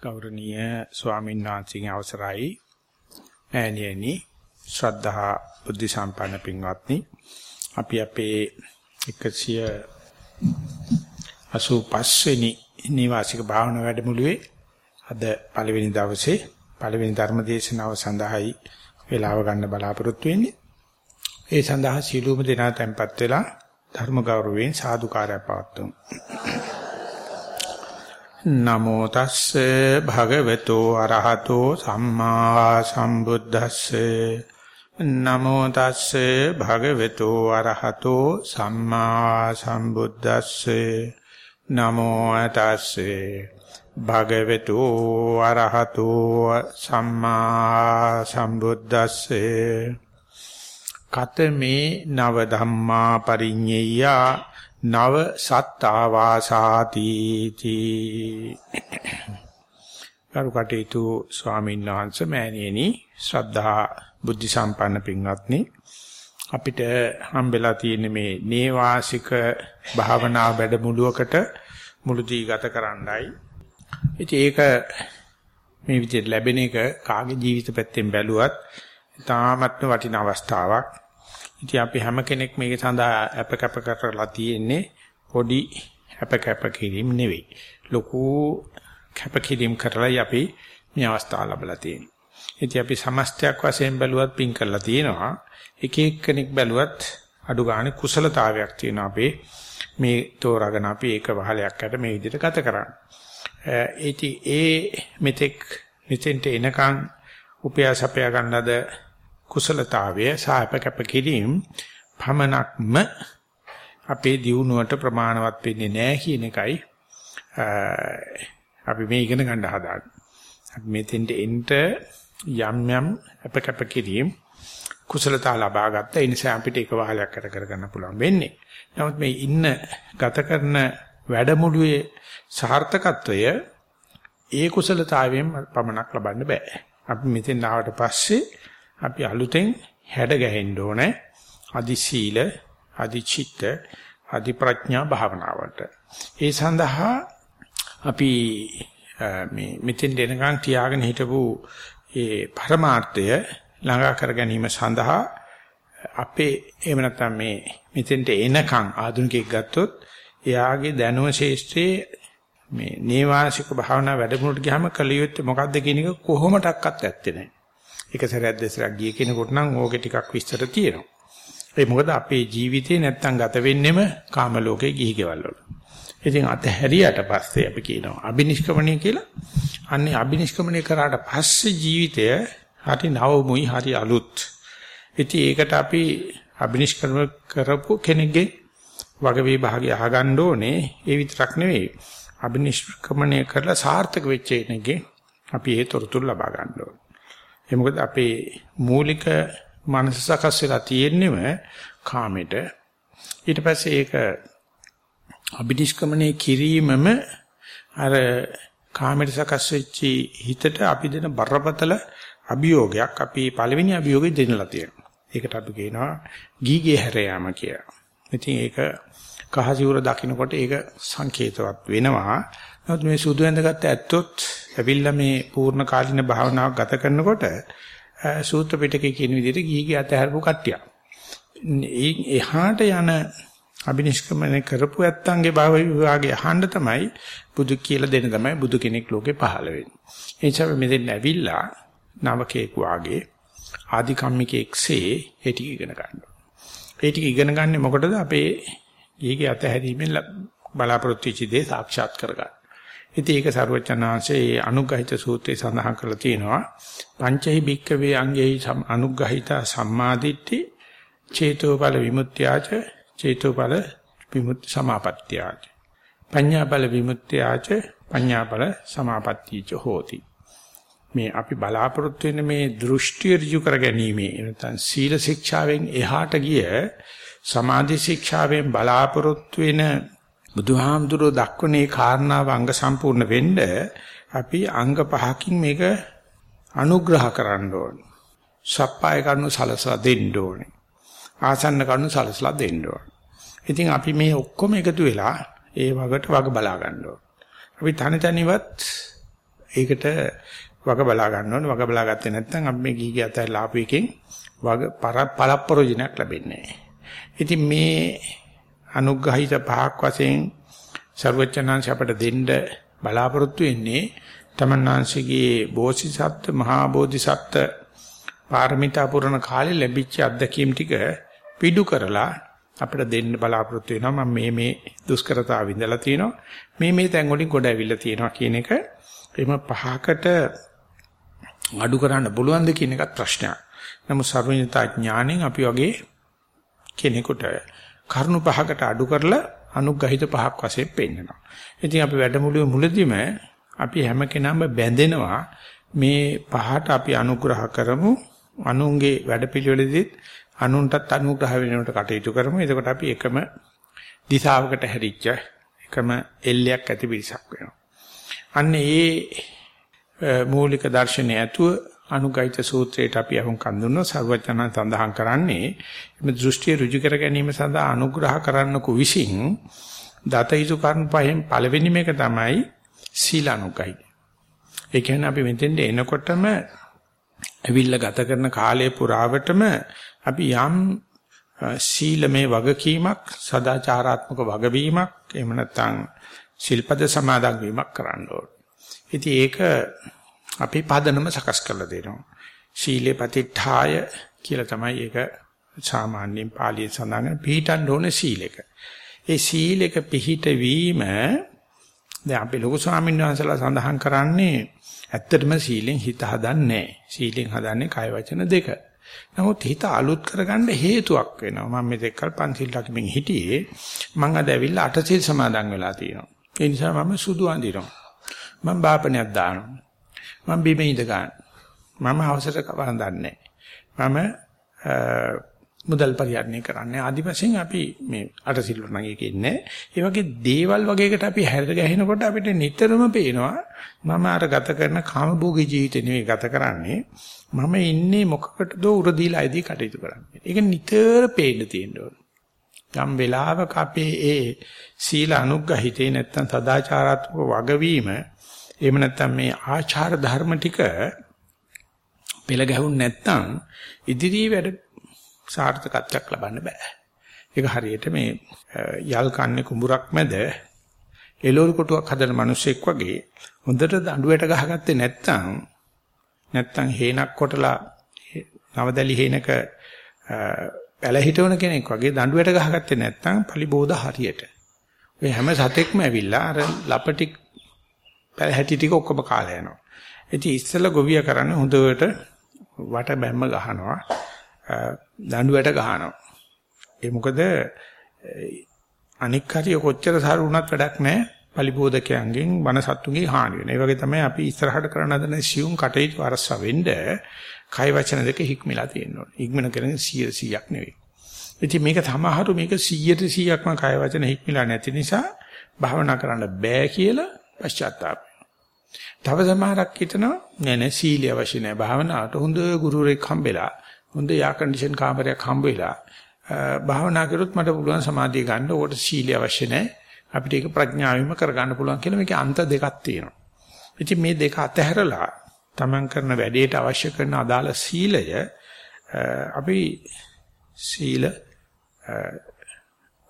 ගෞරවනීය ස්වාමීන් වහන්සේගේ අවසරයි. ඈනියනි ශ්‍රද්ධා බුද්ධ සම්පන්න පින්වත්නි අපි අපේ 185 වෙනි නිවාසික භාවනා වැඩමුළුවේ අද පළවෙනි දවසේ පළවෙනි ධර්ම දේශනාව සඳහායි වේලාව ගන්න බලාපොරොත්තු වෙන්නේ. ඒ සඳහා සීලූම දෙනා tempත් වෙලා ධර්ම ගෞරවයෙන් සාදුකාරය පවත්වමු. නමෝ තස්සේ භගවතු අරහතෝ සම්මා සම්බුද්දස්සේ. නමෝ තස්සේ භගවතු අරහතෝ සම්මා සම්බුද්දස්සේ. නමෝ තස්සේ භගවතු අරහතෝ සම්මා සම්බුද්දස්සේ. කතමේ නව ධම්මා පරිඤ්ඤය නව සත්තාවාසාති තී. කරුකටේතු ස්වාමීන් වහන්සේ මෑණියනි ශ්‍රද්ධා බුද්ධ සම්පන්න පින්වත්නි. අපිට හම්බෙලා තියෙන මේ නේවාසික භාවනා වැඩමුළුවකට මුළුදී ගත කරන්නයි. ඉතින් ඒක මේ විදිහට ලැබෙන එක කාගේ ජීවිත පැත්තෙන් බැලුවත් තාමත්ම වටින අවස්ථාවක්. ඉතින් අපි හැම කෙනෙක් මේක සඳහා අප කැප කරලා තියෙන්නේ පොඩි අප කැප කිරීම නෙවෙයි. ලොකු කැප කිරීම කරලා අපි මේ අවස්ථාව ලැබලා තියෙනවා. ඉතින් අපි සමස්තයක් වශයෙන් බැලුවත් පින් කරලා තියෙනවා. එක එක්කෙනෙක් බැලුවත් අඩු ගන්න කුසලතාවයක් තියෙනවා අපේ මේ තෝරාගෙන අපි ඒක වහලයක් යට මේ විදිහට ගත කරන්නේ. ඒටි ඒ මෙතෙක් මෙතෙන්ට එනකන් උපයාසපය ගන්නද කුසලතාවය සාප කැප කිරීම පමණක්ම අපේ දියුණුවට ප්‍රමාණවත් වෙන්නේ නැහැ කියන එකයි අපි මේ ඉගෙන ගන්න හදාගන්නේ. අපි මෙතෙන්ට එන්න යම් යම් අප කැප කිරීම කුසලතා ලබා ගත්ත ඒ නිසා අපිට එක වහලයක් කර කරගන්න පුළුවන් වෙන්නේ. නමුත් මේ ඉන්න ගත කරන වැඩමුළුවේ සාර්ථකත්වය ඒ කුසලතාවයෙන් පමණක් ලබන්න බෑ. අපි මෙතෙන් ආවට පස්සේ අපි අලුතෙන් හැඩ ගැහෙන්න ඕනේ අදි සීල අදි චිත්ත අදි ප්‍රඥා භාවනාවට ඒ සඳහා අපි මේ මෙතෙන් දෙනකන් තියාගෙන හිටපු ඒ પરමාර්ථය ළඟා කර ගැනීම සඳහා අපේ එහෙම නැත්නම් මේ මෙතෙන්ට එනකන් ආධුනිකයෙක් ගත්තොත් එයාගේ දැනුම ශේෂ්ත්‍රයේ මේ නේවාසික භාවනා වැඩමුළුට ගියාම කලියොත් මොකද්ද කියන එක කොහොමඩක්වත් ඇත්තේ නැහැ. එක සැරයක් දෙසරක් ගිය කෙනෙකුට නම් ඕකේ ටිකක් විස්තර තියෙනවා. ඒ මොකද අපේ ජීවිතේ නැත්තම් ගත වෙන්නෙම කාම ලෝකේ ගිහි ගෙවල් වල. ඉතින් අතහැරියට පස්සේ අපි කියනවා අබිනිෂ්ක්‍මණය කියලා. අන්නේ අබිනිෂ්ක්‍මණය කරාට පස්සේ ජීවිතය හරි නවමුයි හරි අලුත්. ඉතින් ඒකට අපි අබිනිෂ්ක්‍මණය කරපු කෙනෙක්ගේ වගවි භාගය අහගන්න ඕනේ. ඒ විතරක් නෙවෙයි. අබිනිෂ්ක්‍මණය කරලා සාර්ථක වෙච්ච කෙනෙක්ගේ අපි ඒ තොරතුරු ලබා ගන්න ඕනේ. ඒ මොකද අපේ මූලික මනස සකස් වෙලා තියෙන්නේම කාමෙට. ඊට පස්සේ ඒක අභිනිෂ්ක්‍මණය කිරීමම අර කාමෙට සකස් වෙච්ච හිතට අපි දෙන බරපතල අභියෝගයක් අපි පළවෙනි අභියෝගෙ දෙන්නලා තියෙනවා. ඒකට අපි කියනවා ගීගේ හැර යාම කියලා. ඉතින් ඒක කහසිවුර දකින්නකොට ඒක සංකේතවත් වෙනවා. නමුත් මේ සුදු ඇඳගත්ත ඇත්තොත් ඇවිල්ලා මේ පූර්ණ කාලින භාවනාවක් ගත කරනකොට සූත්‍ර පිටකේ කියන විදිහට ගිහිගේ අතහැරපු කට්ටිය. එහාට යන අබිනිෂ්ක්‍මණය කරපු ඇත්තන්ගේ භාව විභාගය අහන්න තමයි බුදු කියලා දෙන්න තමයි බුදු කෙනෙක් ලෝකේ පහළ වෙන්නේ. ඒ නිසා මෙතෙන් ඇවිල්ලා නවකේක වාගේ ආධිකම්මිකෙක්සේ ඒ ටික ඉගෙන ගන්නවා. ඒ ටික ඉගෙන ගන්නේ මොකටද අපේ ගිහිගේ අතහැරීමෙන් බලාපොරොත්තු වෙච්ච දේ සාක්ෂාත් කරගන්න. ඉතින් ඒක සරුවචනාංශයේ අනුග්‍රහිත සූත්‍රයේ සඳහන් කරලා තියෙනවා. පංචහි භික්කවේ අංගෙහි අනුග්‍රහිත සම්මාදිට්ඨි චේතෝපල විමුක්ත්‍යාච චේතෝපල විමුක්ති සමාපත්‍යාච. පඤ්ඤාපල විමුක්ත්‍යාච පඤ්ඤාපල සමාපත්‍තිච හෝති. මේ අපි බලාපොරොත්තු වෙන මේ දෘෂ්ටි ඍජු කර ගැනීම නැත්නම් සීල ශික්ෂාවෙන් එහාට ගිය සමාධි ශික්ෂාවෙන් බලාපොරොත්තු වෙන බුදුහාමුදුරුවෝ දක්වනේ කාරණාව අංග සම්පූර්ණ වෙන්න අපි අංග පහකින් මේක අනුග්‍රහ කරන්න ඕනේ. සප්පාය කරුණු සලසලා දෙන්න ඕනේ. ආසන්න කරුණු සලසලා දෙන්න ඕනේ. ඉතින් අපි මේ ඔක්කොම එකතු වෙලා ඒ වගට වග බලා ගන්න ඕනේ. අපි තනි තනිවත් ඒකට වග බලා ගන්න ඕනේ. වග බලා ගත්තේ නැත්නම් අපි මේ ගිහි ගියත් ලාපු එකෙන් වග පළප්පරෝජනක් ලැබෙන්නේ නැහැ. ඉතින් මේ අනුග්‍රහිත පහක් වශයෙන් ਸਰවචනංශ අපට දෙන්න බලාපොරොත්තු වෙන්නේ තමන්නාංශගේ බෝධිසත්ත්ව මහා බෝධිසත්ත්ව පාරමිතා පුරන කාලේ ලැබිච්ච අත්දැකීම් ටික පිටු කරලා අපිට දෙන්න බලාපොරොත්තු වෙනවා මම මේ මේ දුෂ්කරතාව විඳලා තියෙනවා මේ මේ තැන් වලින් ගොඩ ඇවිල්ලා තියෙනවා කියන එක එම පහකට අඩු කරන්න පුළුවන්ද කියන එකත් ප්‍රශ්නයක්. නමුත් සර්වඥතා ඥාණයෙන් අපි වගේ කෙනෙකුට කරුණු පහකට අඩු කරලා අනුග්‍රහිත පහක් වශයෙන් පෙන්නනවා. ඉතින් අපි වැඩමුළුවේ මුලදීම අපි හැම කෙනාම බැඳෙනවා මේ පහට අපි අනුග්‍රහ කරමු අනුන්ගේ වැඩපිළිවෙලෙදිත් අනුන්ටත් අනුග්‍රහ වෙනවට කටයුතු කරමු. එතකොට අපි එකම දිශාවකට හැරිච්ච එකම එල්ලයක් ඇති පිරිසක් වෙනවා. අන්න ඒ මූලික දර්ශනය ඇතුව අනුගයිත සූත්‍රයට අපි අහුන් කන් දුන්නොත් සර්වඥයන් සඳහන් කරන්නේ මේ දෘෂ්ටිය ඍජු කර ගැනීම සඳහා අනුග්‍රහ කරන්නකු විසින් දත යුතු කර්ම පහෙන් පළවෙනිම එක තමයි සීලානුගයි. ඒ කියන්නේ අපි මෙතෙන්ට එනකොටම ඇවිල්ලා ගත කරන කාලය පුරාවටම අපි යම් සීලමේ වගකීමක් සදාචාරාත්මක වගවීමක් එහෙම නැත්නම් ශිල්පද සමාදන් වීමක් කරන්න ඕන. ඉතින් ඒක අපි පදනම සකස් කරලා දෙනවා. ශීලේ පතිඨාය කියලා තමයි ඒක සාමාන්‍යයෙන් පාලියෙන් සඳහන් පිළිටන්න ඕනේ සීලෙක. ඒ සීලෙක පිහිට වීම දැන් අපි ලොකු ස්වාමීන් වහන්සේලා සඳහන් කරන්නේ ඇත්තටම සීලෙන් හිත හදන්නේ සීලෙන් හදන්නේ කය වචන දෙක. නමුත් හිත අලුත් කරගන්න හේතුවක් වෙනවා. මම මෙතෙක්කල් පන්සිල් රකිමින් හිටියේ. මං අද ඇවිල්ලා අටසිල් සමාදන් වෙලා තියෙනවා. ඒ නිසා මම සුදු අඳිනවා. මම බාපණයක් දානවා. මම බිම ඉඳ ගන්න. මම අවසර වරඳන්නේ මම මුදල් පරිහරණය කරන්නේ ආදි වශයෙන් අපි මේ අටසිල් නම් එකේ ඉන්නේ. ඒ වගේ දේවල් වගේකට අපි හැර ගැහෙනකොට අපිට නිතරම පේනවා මම අර ගත කරන කාමභෝගී ජීවිතේ නෙවෙයි ගත කරන්නේ. මම ඉන්නේ මොකකටද උරදීලා ඇදී කටයුතු කරන්නේ. ඒක නිතර පේන්න තියෙන්න ඕන. යම් වෙලාවක අපේ ඒ සීල අනුග්‍රහිතේ නැත්තම් සදාචාරාත්මක වගවීම එහෙම නැත්තම් මේ ආචාර ධර්ම ටික පෙළ ගැහුන් නැත්තම් ඉදිරි වැඩ සාර්ථකත්වයක් ලබන්න බෑ. ඒක හරියට මේ යල් කන්නේ කුඹුරක් මැද එළවලු කොටුවක් හදන මිනිස්සෙක් වගේ හොඳට දඬුවට ගහගත්තේ නැත්තම් නැත්තම් හේනක් කොටලා නවදලි හේනක පැල හිටවන කෙනෙක් වගේ දඬුවට ගහගත්තේ නැත්තම් පලිබෝධ හරියට. ඔය හැම සතෙක්ම ඇවිල්ලා අර ලපටි පැල හැටි ටික ඔක්කොම කාලා යනවා. ඉතින් ඉස්සෙල්ලා ගොවියා කරන්නේ හොඳට වට බැම්ම ගහනවා. දඬුවට ගහනවා. ඒ මොකද අනික් හරිය කොච්චර සාරු වුණත් වැඩක් නැහැ. පලිබෝධකයන්ගෙන් වනසත්තුන්ගේ හානි වෙන. ඒ වගේ තමයි අපි ඉස්සරහට කරන හදන සියුම් කටයුතු අරස්ව වෙන්න කය වචන දෙක හික්මිලා තියෙනවා. ඉක්මන කරන්නේ 100ක් නෙවෙයි. ඉතින් මේක තමහරු මේක 100ට 100ක්ම කය වචන හික්මිලා නැති නිසා භාවනා කරන්න බෑ කියලා පශ්චාත්තාප තව සමහරක් හිතනවා නෑ නෑ සීලිය අවශ්‍ය නෑ භාවනාවට හොඳ ගුරුවරයෙක් හම්බෙලා හොඳ යා කන්ඩිෂන් කාමරයක් හම්බ වෙලා භාවනා කරොත් මට පුළුවන් සමාධිය ගන්න. ඕකට සීලිය අවශ්‍ය නැහැ. අපිට ඒක ප්‍රඥාවෙන්ම කරගන්න පුළුවන් කියලා මේකේ අන්ත දෙකක් තියෙනවා. ඉතින් මේ දෙක අතහැරලා තමන් කරන වැඩේට අවශ්‍ය කරන අදාළ සීලය අපි සීල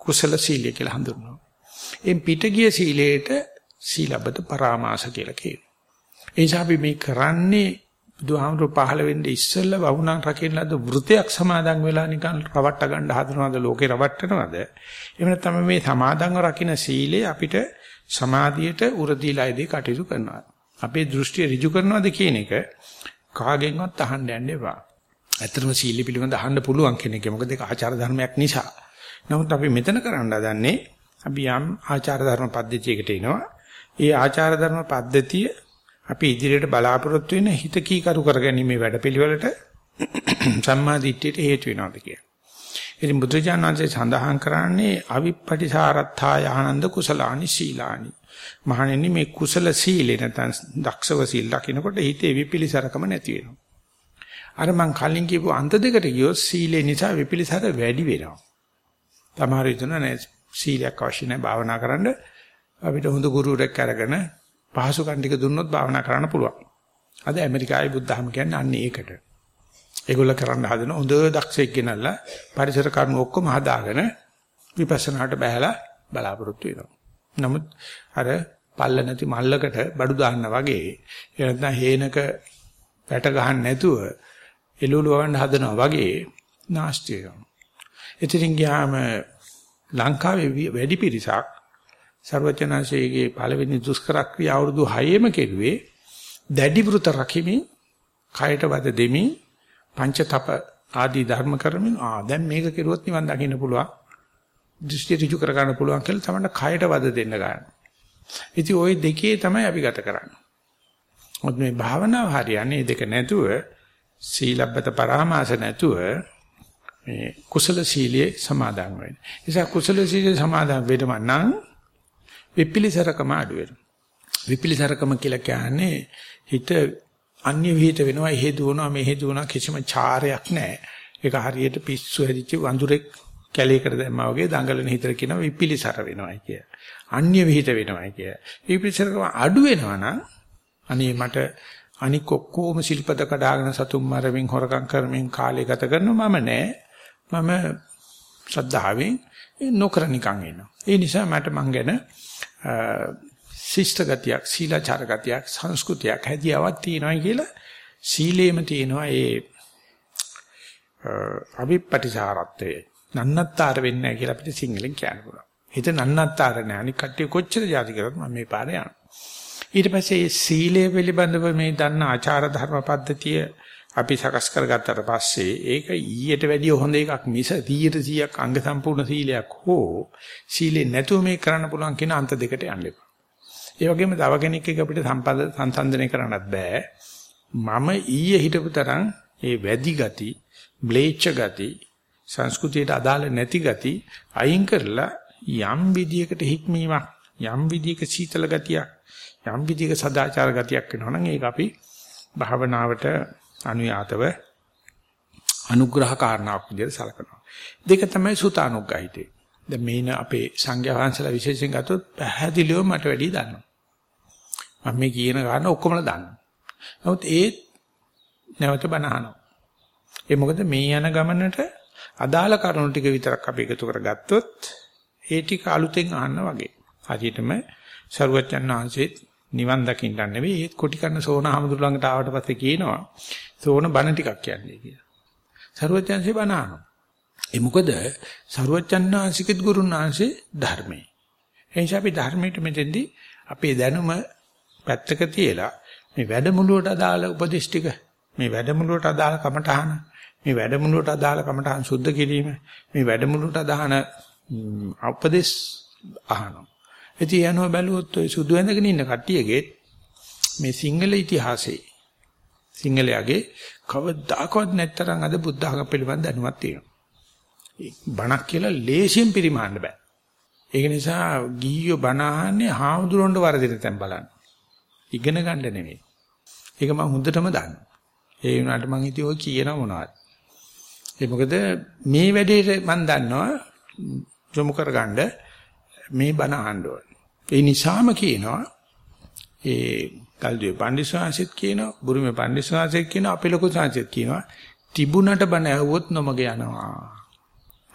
කුසල සීලය කියලා හඳුන්වනවා. එම් පිටගිය සීලයට සීලබ්බත පරාමාස කියලා කියනවා. ඒ නිසා අපි මේ කරන්නේ බුදුහාමුදුරු පහළ වෙන්නේ ඉස්සෙල්ලා වවුණන් රකින්න ලද වෘතයක් සමාදන් වෙලා නිකන් රවට්ට ගන්න හදනවද ලෝකේ රවට්ටනවද? එහෙම නැත්නම් මේ සමාදන්ව රකින්න සීලේ අපිට සමාධියට උරදීලායිදී කටයුතු කරනවා. අපේ දෘෂ්ටිය ඍජු කරනවද කියන එක කාගෙන්වත් අහන්න යන්න එපා. ඇත්තටම සීල පිළිබඳ අහන්න පුළුවන් කෙනෙක් මොකද ඒක ආචාර ධර්මයක් නිසා. නමුත් අපි මෙතන කරන්න හදන්නේ අපි යම් ආචාර ධර්ම පද්ධතියකට එනවා. ඒ ආචාර ධර්ම පද්ධතිය අපි ඉදිරියට බලාපොරොත්තු වෙන හිත කීකරු කරගැනීමේ වැඩපිළිවෙලට සම්මා දිට්ඨියට හේතු වෙනවාද කියලා. ඉතින් බුදුජානනාංශය සඳහන් කරන්නේ අවිප්පටිසාරත්ථාය ආනන්ද කුසලානි සීලානි. මහණෙනි මේ කුසල සීලේ නැත්නම් දක්ෂව සීල් ලකිනකොට හිතේ විපිලිසරකම නැති වෙනවා. අර මං කලින් කියපු අන්ත දෙකට ගියොත් සීලේ නිසා විපිලිසර වැඩි වෙනවා. තමහර හිතන නෑ සීලයක් අවශ්‍ය නැහැ භාවනා කරන්න අපිට හොඳ ගුරුවරයෙක් අරගෙන පහසුකම් ටික දුන්නොත් භාවනා කරන්න පුළුවන්. අද ඇමරිකාවේ බුද්ධහම කියන්නේ අන්න ඒකට. ඒගොල්ල කරන්න හදන හොඳ දක්ෂයෙක් ගෙනල්ලා පරිසර කරුණු ඔක්කොම හදාගෙන විපස්සනාට බහැලා බලාපොරොත්තු වෙනවා. නමුත් අර පල්ල නැති මල්ලකට බඩු දාන්න වගේ ඒ නැත්නම් හේනක වැට ගහන්න නැතුව එළුළු වවන්න හදනවා වගේ නාස්ති වෙනවා. ඉතින් ගියාම ලංකාවේ වැඩි පිරිසක් සර්වචනංශයේගේ පළවෙනි දුෂ්කර ක්‍රියා අවුරුදු 6ෙම කෙරුවේ දැඩි වෘත රකිමින් කයට වද දෙමින් පංච තප ආදී ධර්ම කරමින් ආ දැන් මේක කෙරුවොත් නිවන් දකින්න පුළුවන් දෘෂ්ටි ඍජු කර ගන්න පුළුවන් කියලා තමයි කයට වද දෙන්න ගන්න. ඉතින් ওই දෙකේ තමයි අපි ගත කරන්නේ. මොකද මේ භාවනාව හරියන්නේ දෙක නැතුව සීලබ්බත පරාමාස නැතුව මේ කුසල සීලයේ සමාදන් වෙන්නේ. ඒ නිසා කුසල සීලයේ සමාදන් වෙන්න නම් විපිලිසරකම අඩු වෙනවා. විපිලිසරකම කියලා කියන්නේ හිත අන්‍ය විහිිත වෙනවා, එහෙ දුවනවා, මෙහෙ දුවනවා කිසිම චාරයක් නැහැ. ඒක හරියට පිස්සු හැදිච්ච වඳුරෙක් කැලේකට දැම්මා වගේ දඟලන හිතර කියන විපිලිසර වෙනවායි කිය. අන්‍ය විහිිත වෙනවායි කිය. විපිලිසරකම අඩු වෙනවා නම් අනේ මට අනික ඔක්කොම සිල්පද කඩාගෙන සතුම් මරමින් හොරකම් කරමින් කාලය ගත කරනවා මම නෑ. මම ශ්‍රද්ධාවෙන් නොකර නිකන් ඉන්නවා. ඒ නිසා මට මං ගැන ශිෂ්ට ගතියක්, සීලාචාර ගතියක්, සංස්කෘතියක් හැදියාවක් තියෙනවා කියලා සීලේම තියෙනවා ඒ අවිපටිසාරත්වය. නන්නත්තර වෙන්නේ නැහැ කියලා අපිට සිංහලෙන් කියන්න පුළුවන්. හිත නන්නත්තර නැහැ. අනික කට්ටිය කොච්චර જાති කරත් මම මේ පාරේ යනවා. ඊට පස්සේ මේ සීලය පිළිබඳව මේ දන්න ආචාර ධර්ම පද්ධතිය අපි සකස් කරගත්තට පස්සේ ඒක ඊට වැඩිය හොඳ එකක් මිස 100%ක් අංග සම්පූර්ණ සීලයක් හෝ සීලේ නැතුව මේ කරන්න පුළුවන් කියන අන්ත දෙකට යන්න එපා. ඒ වගේම තව කෙනෙක් එක්ක අපිට සම්පද සංසන්දනය කරන්නත් බෑ. මම ඊයේ හිටපු තරම් ඒ වැඩි ගති, බ්ලේච්ච ගති, සංස්කෘතියට අදාළ නැති ගති අයින් කරලා යම් විදියකට හික්මීමක්, යම් විදියක සීතල ගතියක්, යම් විදියක සදාචාර ගතියක් වෙනවා නම් ඒක අපි භාවනාවට අනුයාතව අනුග්‍රහ කාරණාවක් විදිහට සලකනවා. දෙක තමයි සුතානුග්‍රහිතේ. දැන් මේන අපේ සංඝයා වහන්සේලා විශේෂයෙන් ගත්තොත් පැහැදිලිව මට වැඩි දන්නවා. මම මේ කියන කාරණා ඔක්කොමලා දන්නවා. නමුත් ඒ නැවත බනහනවා. ඒ මොකද මේ යන ගමනට අදාළ කරුණු ටික විතරක් අපි එකතු කරගත්තොත් ඒ ටික අලුතෙන් අහන්න වගේ. හරියටම සරුවච්චන් වහන්සේත් නිවන් දකින්න නෙවෙයි ඒත් කොටි කන්න සෝන හමුදුර ළඟට ආවට පස්සේ කියනවා සෝන බණ ටිකක් කියන්නේ කියලා. සරුවච්චන්සේ බණ අහනවා. ඒ මොකද සරුවච්චන්හන්සිකත් ගුරුන්වහන්සේ ධර්මයේ. එනිසා අපි ධර්මයට මෙතෙන්දී අපේ දැනුම පැත්තක තියලා මේ වැඩමුළුවට අදාළ උපදේශ ටික මේ වැඩමුළුවට අදාළ කමඨහන මේ වැඩමුළුවට අදාළ කමඨහන් සුද්ධ කිරීම මේ වැඩමුළුවට අදාහන උපදේශ අහනවා. ඉතින් යනවා බැලුවොත් ඔය සුදු ඇඳගෙන ඉන්න කට්ටියගේ මේ සිංහල ඉතිහාසයේ සිංහලයාගේ කවදාකවත් නැත්තරම් අද බුද්ධ ධර්ම පිළිබඳ දැනුමක් තියෙනවා. බණක් කියලා ලේසියෙන් පරිමාන්න බෑ. ඒක නිසා ගිහියෝ බණ අහන්නේ හාමුදුරන්ට වරදින තැන් බලන්න. ඉගෙන ගන්න නෙමෙයි. ඒක මම හොඳටම දන්නවා. ඒ වුණාට මං හිතුවේ ඔය කියන මොනවද? ඒ මොකද මේ වැඩේට මම දන්නවා යොමු කරගන්න මේ බණ අහන්න ඕන. ඒ නිසාම කියනවා ඒ කල්දුවේ පණ්ඩිස්වාංශෙත් කියනවා බුරුමේ පණ්ඩිස්වාංශෙත් කියනවා අපේ ලොකු සංශෙත් කියනවා තිබුණට බණ ඇහුවොත් නොමග යනවා.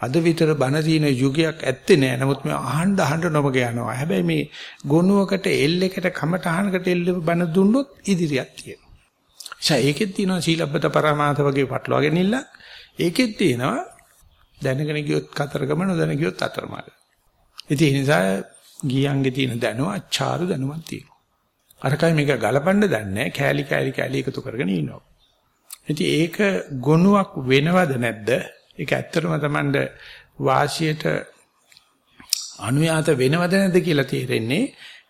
අද විතර බණ දින යුගයක් ඇත්තේ නෑ. නමුත් මේ අහන්න අහන්න නොමග යනවා. හැබැයි මේ ගොනුවකට එල් එකට කමටහනකට එල් බණ දුන්නොත් ඉදිරියක් තියෙනවා. එචා ඒකෙත් තියෙනවා සීලබ්බත පරමාත වගේ පටලවාගෙන ඉන්න. ඒකෙත් තියෙනවා දැනගෙන ගියොත් කතරගම නොදැන ගියොත් අතරමාර්ග. ඉතින් ඒ නිසා ගියන්ගේ තියෙන දැනුම අච්චාරු දැනුමක් තියෙනවා. අරකයි මේක ගලපන්න දන්නේ කෑලි කෑලි කෑලි එකතු කරගෙන ඉන්නවා. ඉතින් ඒක ගොනුවක් වෙනවද නැද්ද? ඒක ඇත්තටම Tamand වාසියට අනුයාත වෙනවද නැද්ද කියලා තේරෙන්නේ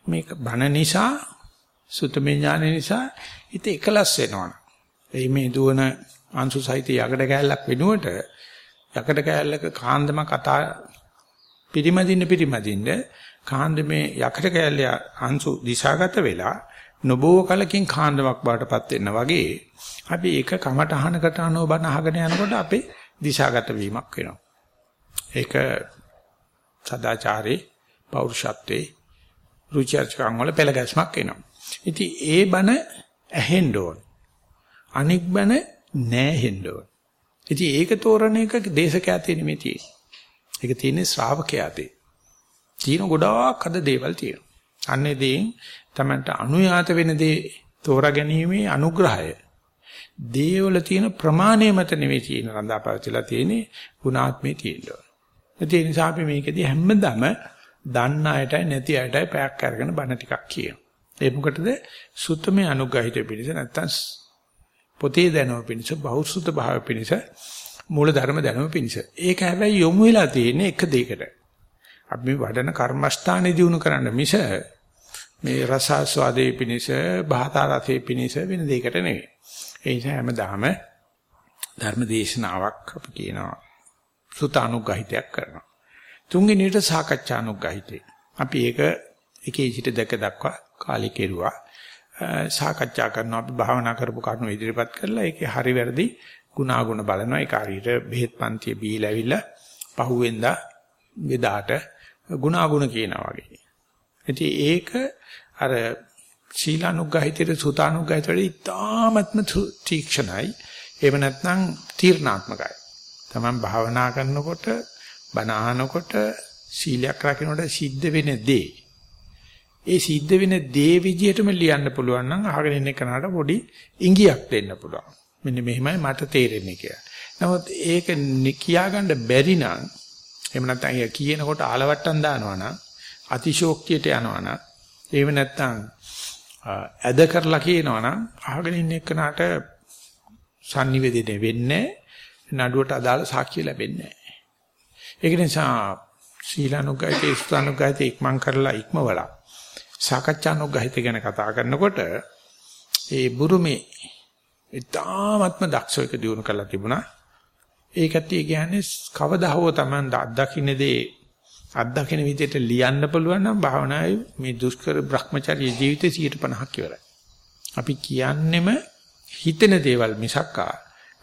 මේක බන නිසා සුතමේ ඥාන නිසා හිත එකලස් වෙනවනේ. එයි මේ දුවන අංශු සහිත යකඩ කෑල්ලක් වෙනුවට යකඩ කෑල්ලක කාන්දම කතා පිරිමදින්න පිරිමදින්න කාන්දමේ යකඩ කෑල්ල අංශු දිශාගත වෙලා නොබෝ කලකින් කාන්දමක් බාටපත් වෙන්න වගේ අපි එක කමටහනකට අනුව බණ අහගෙන යනකොට අපේ දිශාගත වීමක් වෙනවා. ඒක සදාචාරේ පෞරුෂත්වේ රුචර්චකම් වල පෙළ ගැස්මක් එනවා. ඉතින් ඒ බණ ඇහෙන්න ඕන. අනික් බණ නැහෙන්න ඕන. ඉතින් ඒක තෝරන එක දේශකයාතේ නෙමෙයි තියෙන්නේ. ඒක තියෙන්නේ ශ්‍රාවකයාතේ. තියෙන ගොඩාක් අද දේවල් තියෙනවා. අන්නේ දේෙන් තමන්ට අනුයාත වෙන දේ තෝරා ගැනීමේ අනුග්‍රහය. දේවල තියෙන ප්‍රමාණය මත නෙවෙයි තියෙන රඳාපවතිලා තියෙන්නේ ගුණාත්මේ තියෙනවා. ඒ නිසා අපි මේකෙදී හැමදාම දන්න අයටයි නැති අයටයි පැයක් අරගෙන බණ ටිකක් කියනවා. ඒ මොකටද? සුත්තමේ අනුග්‍රහිත පිණිස නැත්තම් පොතේ දැනුම පිණිස බෞද්ධ භාව පිණිස මූල ධර්ම දැනුම පිණිස. ඒක හැබැයි යොමු වෙලා තියෙන්නේ එක දෙයකට. අපි මේ වඩන කර්මස්ථානේ දිනු කරන්න මිස මේ රසාස්වාදයේ පිණිස බහතා රසයේ පිණිස වෙන දෙයකට නෙවෙයි. ඒ නිසා හැමදාම ධර්ම දේශනාවක් අපි කියනවා සුතානුග්‍රහිතයක් කරනවා. තුන්වෙනියට සාකච්ඡානුග්‍රහිතේ. අපි ඒක එකේ සිට දෙක දක්වා කාලේ කෙරුවා. සාකච්ඡා කරනවා අපි භාවනා කරපු කරුණු ඉදිරිපත් කරලා ඒකේ හරි වැරදි ගුණාගුණ බලනවා. ඒක හරියට බෙහෙත් පන්තිය බීලා ඇවිල්ලා පහුවෙන්දා වෙදාට ගුණාගුණ කියනවා වගේ. ඉතින් ඒක අර ශීලානුග්‍රහිතේ සුතානුග්‍රහිතේ ඉතාමත්ම තීක්ෂණයි. එහෙම නැත්නම් තීර්ණාත්මකයි. තමන් භාවනා කරනකොට බණ අහනකොට සීලයක් රකින්නකොට සිද්ධ වෙන දේ. ඒ සිද්ධ වෙන දේ විදිහටම ලියන්න පුළුවන් නම් අහගෙන ඉන්න කෙනාට පොඩි ඉඟියක් දෙන්න පුළුවන්. මෙන්න මෙහෙමයි මට තේරෙන්නේ කියලා. නමුත් ඒක කියාගන්න බැරි නම් එහෙම නැත්නම් ඒ කියනකොට ආලවට්ටම් දානවා නම් අතිශෝක්තියට යනවා නම් එහෙම නැත්නම් ඇද කරලා කියනවා නම් අහගෙන ඉන්න එක්කනට sannivedana වෙන්නේ නඩුවට අදාළ සාක්ෂිය ලැබෙන්නේ නැහැ. ඒක නිසා සීලානුගායිතේ ස්ථානුගායිතේ ඉක්මන් කරලා ඉක්මවලා සාකච්ඡානුගායිත ගැන කතා කරනකොට ඒ බුරුමේ ඉතාමත්ම දක්ෂව එක දිනු කරලා තිබුණා. ඒකත් කියන්නේ කවදා හෝ Taman අත්දකින්නේදී අත්දකින්න විදිහට ලියන්න පුළුවන් නම් භාවනාවේ මේ දුෂ්කර Brahmacharya ජීවිතේ 150ක් ඉවරයි. අපි කියන්නෙම හිතෙන දේවල් මිසක්කා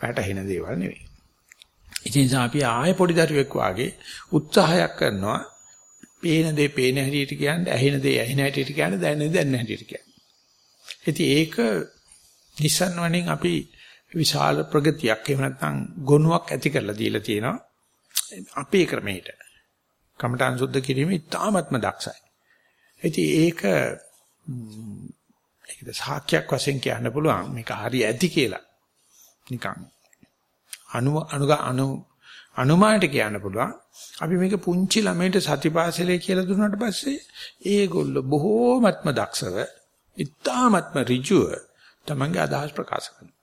වැටහෙන දේවල් නෙවෙයි. ඉතින් අපි ආයෙ පොඩි දරුවෙක් වාගේ උත්සාහයක් කරනවා. පේන දේ පේන හැටියට කියන්නේ, ඇහෙන දේ ඇහෙන හැටියට කියන්නේ, දැනෙන දේ දැනෙන හැටියට කියන්නේ. ඉතින් ඒක නිසන්වණෙන් අපි විශාල ප්‍රගතියක් එහෙම නැත්නම් ගුණයක් ඇති කරලා දීලා තියෙනවා. අපේ ක්‍රමයට. කමඨාන් සුද්ධ කිරීමේ ඉතාමත්ම දක්ෂයි. ඉතින් ඒක ඒකද සාක්ෂයක් වශයෙන් කියන්න පුළුවන් මේක හරි ඇති කියලා. නිකන් අනු අනුග අනු අනුමානට කියන්න පුළුවන්. අපි මේක පුංචි ළමයිට සතිපාසලේ කියලා දුන්නාට පස්සේ ඒගොල්ලෝ බොහෝමත්ම දක්ෂව, ඉතාමත්ම ඍජුව තමන්ගේ අදහස් ප්‍රකාශ කරනවා.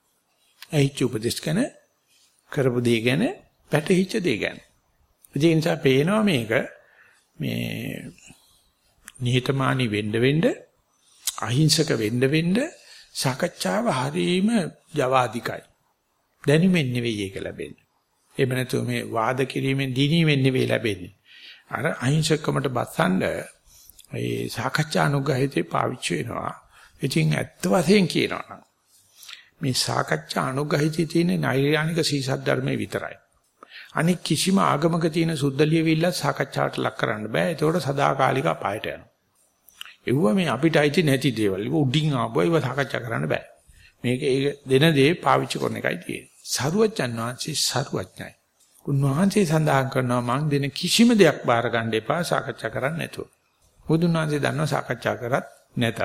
ඇහිච්ච උපදේශ ගැන කරපු දේ ගැන පැටහිච්ච දේ ගැන. ඒ නිසා පේනවා මේක මේ නිහතමානී වෙන්න වෙන්න අහිංසක වෙන්න වෙන්න සාකච්ඡාව හරීම ජවාදිකයි. දැනුමෙන් නෙවෙයි ඒක ලැබෙන්නේ. එහෙම නැතුව මේ වාද කිරීමෙන් දිනීමෙන් නෙවෙයි ලැබෙන්නේ. අර අහිංසකකමට බස්සන්න ඒ සාකච්ඡා අනුග්‍රහිතේ පාවිච්චි වෙනවා. ඉතින් ඇත්ත වශයෙන් කියනවා මේ සාකච්ඡා අනුග්‍රහිතේ තියෙන නෛර්යානික සීසත් ධර්මයේ විතරයි. අනික කිසිම ආගමක තියෙන සුද්ධලිය විල්ල සාකච්ඡාවට ලක් කරන්න බෑ. ඒතකොට සදාකාලික අපායට යනවා. ඒව මේ අපිට අයිති නැති දේවල්. ඒව උඩින් ආපුවා ඒව සාකච්ඡා කරන්න බෑ. මේක ඒ දෙන දේ පාවිච්චි කරන එකයි තියෙන්නේ. සරුවච්චන් වහන්සේ සරුවඥයි. උන්වහන්සේ සඳහන් කරනවා මං දෙන කිසිම දෙයක් බාර ගන්න එපා සාකච්ඡා කරන්න නැතුව. බුදුන් වහන්සේ දන්නවා සාකච්ඡා කරත් නැතත්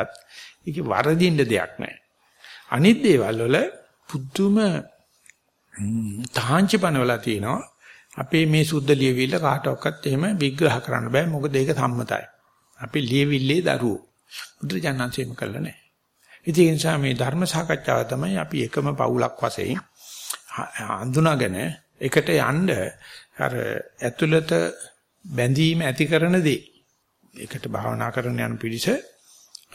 ඒක වරදින්න දෙයක් නැහැ. අනිත් දේවල් වල පුදුම තාංචි පනවලා තිනවා. අපේ මේ සුද්ධ ලියවිල්ල කාටවත් එහෙම විග්‍රහ කරන්න බෑ මොකද ඒක සම්මතයි. අපි ලියවිල්ලේ දරුවෝ. බුදුරජාණන්සේම කළා නැහැ. ඉතින් ඒ නිසා මේ ධර්ම සාකච්ඡාව තමයි අපි එකම පවුලක් වශයෙන් හඳුනාගෙන එකට යන්න අර ඇතුළත බැඳීම ඇති කරන දේ. ඒකට භාවනා කරන යන පිළිස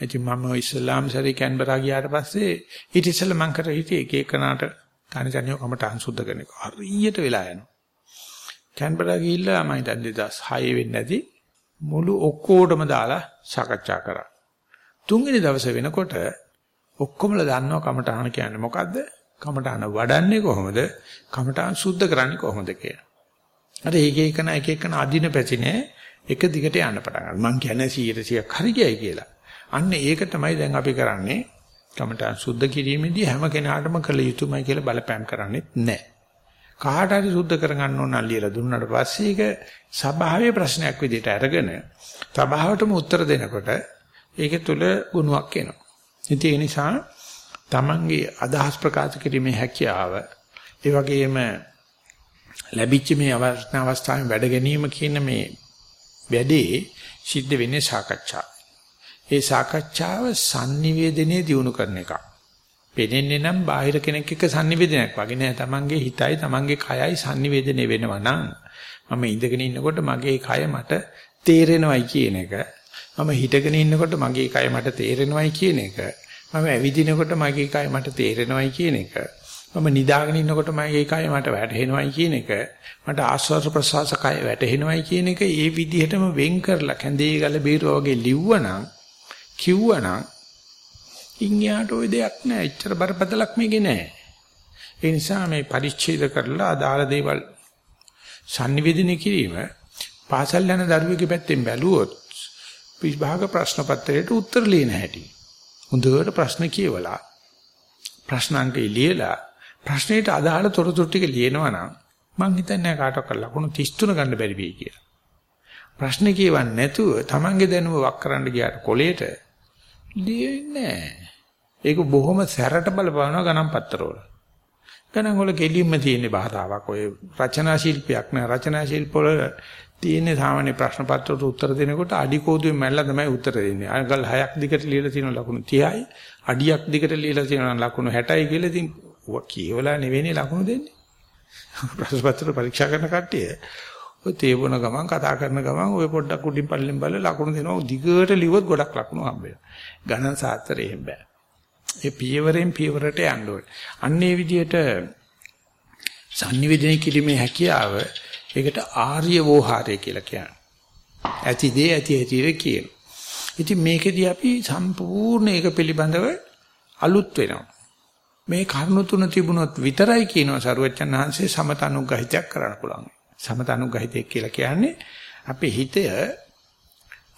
ඉතින් මම ඉස්ලාම් සරි කැන්බරා ගියාට පස්සේ ඊට ඉස්සෙල්ලා මං කර හිටියේ එක එකනාට තනි තනියම කමට අංශුද්ධ කරන එක. හරියට වෙලා යනවා. කැන්බරා ගිහිල්ලා මම හිතන්නේ 2006 වෙන්නේ නැති මුළු ඔක්කොටම දාලා සාකච්ඡා කරා. තුන්වෙනි දවසේ වෙනකොට ඔක්කොමලා දන්නවා කමටහන කියන්නේ මොකද්ද? කමඨාන වඩන්නේ කොහොමද? කමඨාන් සුද්ධ කරන්නේ කොහොමද කියලා. අර එක එකන එක එකන අදින පැතිනේ එක දිගට යන්න පටන් ගන්නවා. මං කියන්නේ 100 100ක් හරි ගියයි කියලා. අන්න ඒක තමයි දැන් අපි කරන්නේ. කමඨාන් සුද්ධ කිරීමේදී හැම කෙනාටම කළ යුතුමයි කියලා බලපෑම් කරන්නේ නැහැ. කාට හරි සුද්ධ කරගන්න ඕන අල්ලියලා දුන්නාට පස්සේ ඒක සභාවේ ප්‍රශ්නයක් විදිහට අරගෙන සභාවටම උත්තර දෙනකොට ඒක තුල ගුණයක් එනවා. ඉතින් ඒ නිසා Tamange අදහස් ප්‍රකාශ කිරීමේ හැකියාව ඒ වගේම ලැබිච්ච මේ අවස්ථාවෙන් වැඩ ගැනීම කියන මේ වැඩේ සිද්ධ වෙන්නේ සාකච්ඡා. ඒ සාකච්ඡාව sannivedanaye දියුණු කරන එකක්. පෙනෙන්නේ නම් බාහිර කෙනෙක් එක්ක sannivedanayak වගේ නෑ. Tamange හිතයි Tamange කයයි sannivedanaye වෙනවා නම් මම ඉඳගෙන ඉන්නකොට මගේ කය මට තේරෙනවයි කියන එක. මම හිටගෙන ඉන්නකොට මගේ කය මට තේරෙනවයි කියන එක. මම ඇවිදිනකොට මගේ කය මට තේරෙනවයි කියන එක. මම නිදාගෙන ඉන්නකොට මගේ කය මට වැටහෙනවයි කියන එක. මට ආස්වාද ප්‍රසවාස කය වැටහෙනවයි කියන එක. ඒ විදිහටම වෙන් කරලා කැඳේ ගල බීරුව වගේ ලිව්වනම් කිව්වනම් ඉන්හියට ওই දෙයක් නෑ. එච්චර බරපතලක් මේකේ නෑ. ඒ නිසා මේ පරිච්ඡේද කරලා අදාළ දේවල් sannivedana කිරීම පාසල් යන දරුවෙකුගේ පැත්තෙන් බැලුවොත් විභාග ප්‍රශ්න පත්‍රයට උත්තර ලියන හැටි. හොඳට ප්‍රශ්න කියවලා ප්‍රශ්නාංකය ලියලා ප්‍රශ්නෙට අදාළ තොරතුරු ටික ලියනවා නම් මං හිතන්නේ කාටවත් ලකුණු 33 ගන්න බැරි වෙයි කියලා. ප්‍රශ්නේ කියවන්නේ නැතුව Tamange දැනුම වක් කරන්න ගියාට කොලේට ලියෙන්නේ නැහැ. ඒක බොහොම සැරට බලපානවා ගණන් පත්‍රවල. ගණන් වල කෙලින්ම තියෙන භාෂාවක් ඔය රචනා ශිල්පයක් නෑ රචනා ශිල්ප වල තියෙන සාමාන්‍ය ප්‍රශ්න පත්‍රවලට උත්තර දෙනකොට අඩි කෝදුවෙන් මැල්ලා තමයි උත්තර දෙන්නේ. අඟල් 6ක් දිගට ලියලා තියෙන ලකුණු 30යි අඩියක් දිගට ලියලා තියෙන ලකුණු 60යි කියලා ඉතින් ඔවා කියවලා නෙවෙයි ලකුණු දෙන්නේ. ප්‍රශ්න පත්‍ර පරීක්ෂා කරන කට්ටිය ඔය තේබුණ ගමන් කතා කරන ගමන් ඔය පොඩ්ඩක් උඩින් පල්ලෙන් බලලා ලකුණු දෙනවා දිගට ලිව්වොත් ගොඩක් ලකුණු හම්බ වෙනවා. ගණන් සාත්‍රේ එහෙම බෑ. ඒ පියවරෙන් පියවරට යන්න ඕනේ. අන්න ඒ විදිහට sannivedana කිරීමේ හැකියාව ඒකට ආර්ය වෝහාරය කියලා කියනවා. ඇති දේ ඇති ඇතිද කියන. ඉතින් මේකෙදී අපි සම්පූර්ණ ඒක පිළිබඳව අලුත් වෙනවා. මේ කරුණු තුන තිබුණොත් විතරයි කියනවා සරුවච්චන් වහන්සේ සමතනුග්‍රහිතයක් කරන්න පුළුවන්. සමතනුග්‍රහිතය කියලා කියන්නේ අපේ හිතය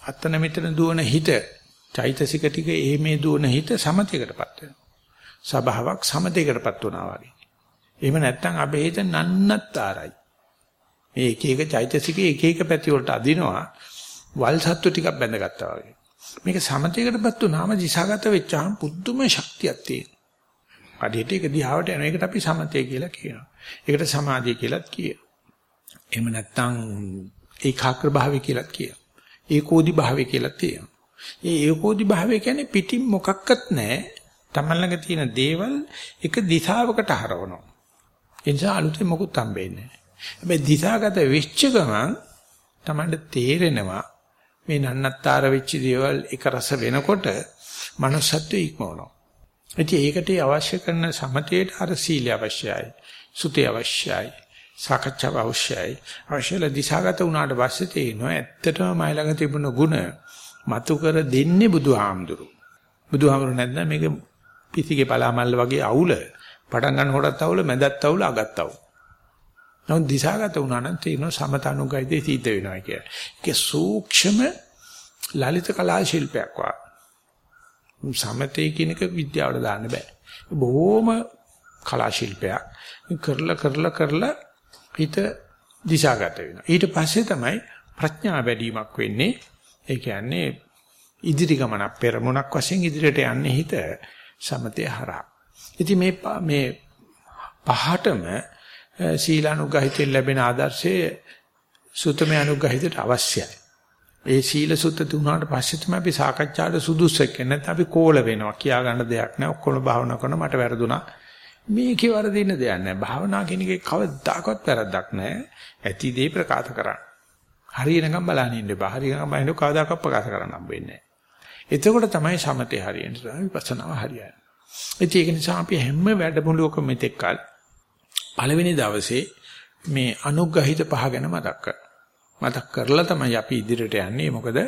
අතන මෙතන දුවන හිත චෛතසික ටික එහෙමේ දුවන හිත සමතයකටපත් වෙනවා. සබාවක් සමතයකටපත් වුණා වගේ. එහෙම නැත්නම් අපේ හිත නන්නත්තරයි. මේ එක එක චෛතසිකේ එක එක පැති වලට අදිනවා වල් සත්තු ටිකක් බැඳගත්තා වගේ. මේක සමතයකටපත් වුණාම දිශාගත වෙච්චාම පුදුම ශක්තියක් තියෙනවා. අඩේට ඒක දිහාවට යන එකට අපි සමතය කියලා කියනවා. ඒකට සමාධිය කියලාත් කියනවා. එහෙම නැත්නම් ඒකාග්‍ර භාවය කියලාත් කියනවා. ඒකෝදි භාවය කියලාත් කියනවා. ඒ ඒකෝදි භාවය කියන්නේ පිටින් මොකක්වත් නැහැ. තමන් ළඟ තියෙන දේවල් එක දිශාවකට හරවනවා. ඒ නිසා අලුතෙන් මොකුත් හම්බෙන්නේ නැහැ. හැබැයි දිශාගත වෙච්ච ගමන් තමන්ට තේරෙනවා මේ නන්නත්තර වෙච්ච දේවල් එක රස වෙනකොට manussත්වයේ ඉක්මවනවා. ඉතින් ඒකට අවශ්‍ය කරන සමතේට අර සීලය අවශ්‍යයි. සුතේ අවශ්‍යයි. සාකච්ඡාව අවශ්‍යයි. අවශ්‍යල දිශාගත වුණාට පස්සේ තේිනවා ඇත්තටම මයි ළඟ තිබුණ ಗುಣ මතු කර දෙන්නේ බුදුහාමුදුරු. බුදුහාමුදුරු නැත්නම් මේක පිසිගේ පලාමල්ල වගේ අවුල පටන් ගන්න කොටත් අවුල මැදත් අවුල අගත් අවුල. නමුත් දිශාගත වුණා නම් තේරෙනවා සමතනුගයිතේ සිද්ධ වෙනවා කියලා. ඒක සූක්ෂම ලලිත කලා ශිල්පයක් වා. සමතේ කියන එක විද්‍යාවට දාන්න බෑ. බොහොම කලා ශිල්පයක්. කරලා කරලා කරලා හිත දිශාගත වෙනවා. ඊට පස්සේ තමයි ප්‍රඥා වැඩිවීමක් වෙන්නේ. ඒ කියන්නේ ඉදිරි ගමනක් පෙරමුණක් වශයෙන් ඉදිරියට යන්නේ හිත සමතේ හරහා. ඉතින් මේ මේ පහටම සීලානුගහිතෙන් ලැබෙන ආදර්ශය සුතමේ අනුගහිතට අවශ්‍යයි. ඒ සීල සුත්ත තුනට පස්සේ තමයි අපි සාකච්ඡාට සුදුසුක් නැත්නම් අපි කෝල වෙනවා කියා ගන්න දෙයක් නෑ ඔක්කොම භාවනා කරන මට වැරදුනා මේකේ වරදින දෙයක් නෑ භාවනා කියන එකේ කවදාකවත් වැරද්දක් නෑ ඇති දේ ප්‍රකාශ කරන්න. හරියනකම් බලන්න ඉන්න බා හරියනකම් බලන්න කවදාකවත් ප්‍රකාශ කරන්න හම්බ වෙන්නේ නෑ එතකොට තමයි සමතේ හරියන්නේ. විපස්සනාව හරියන්නේ. ඒක නිසා අපි හැම වැඩමුළුවකම මෙතෙක්කල් පළවෙනි දවසේ මේ අනුග්‍රහිත පහ ගැන මතක් කරා මතක් කරලා තමයි අපි ඉදිරියට යන්නේ. මොකද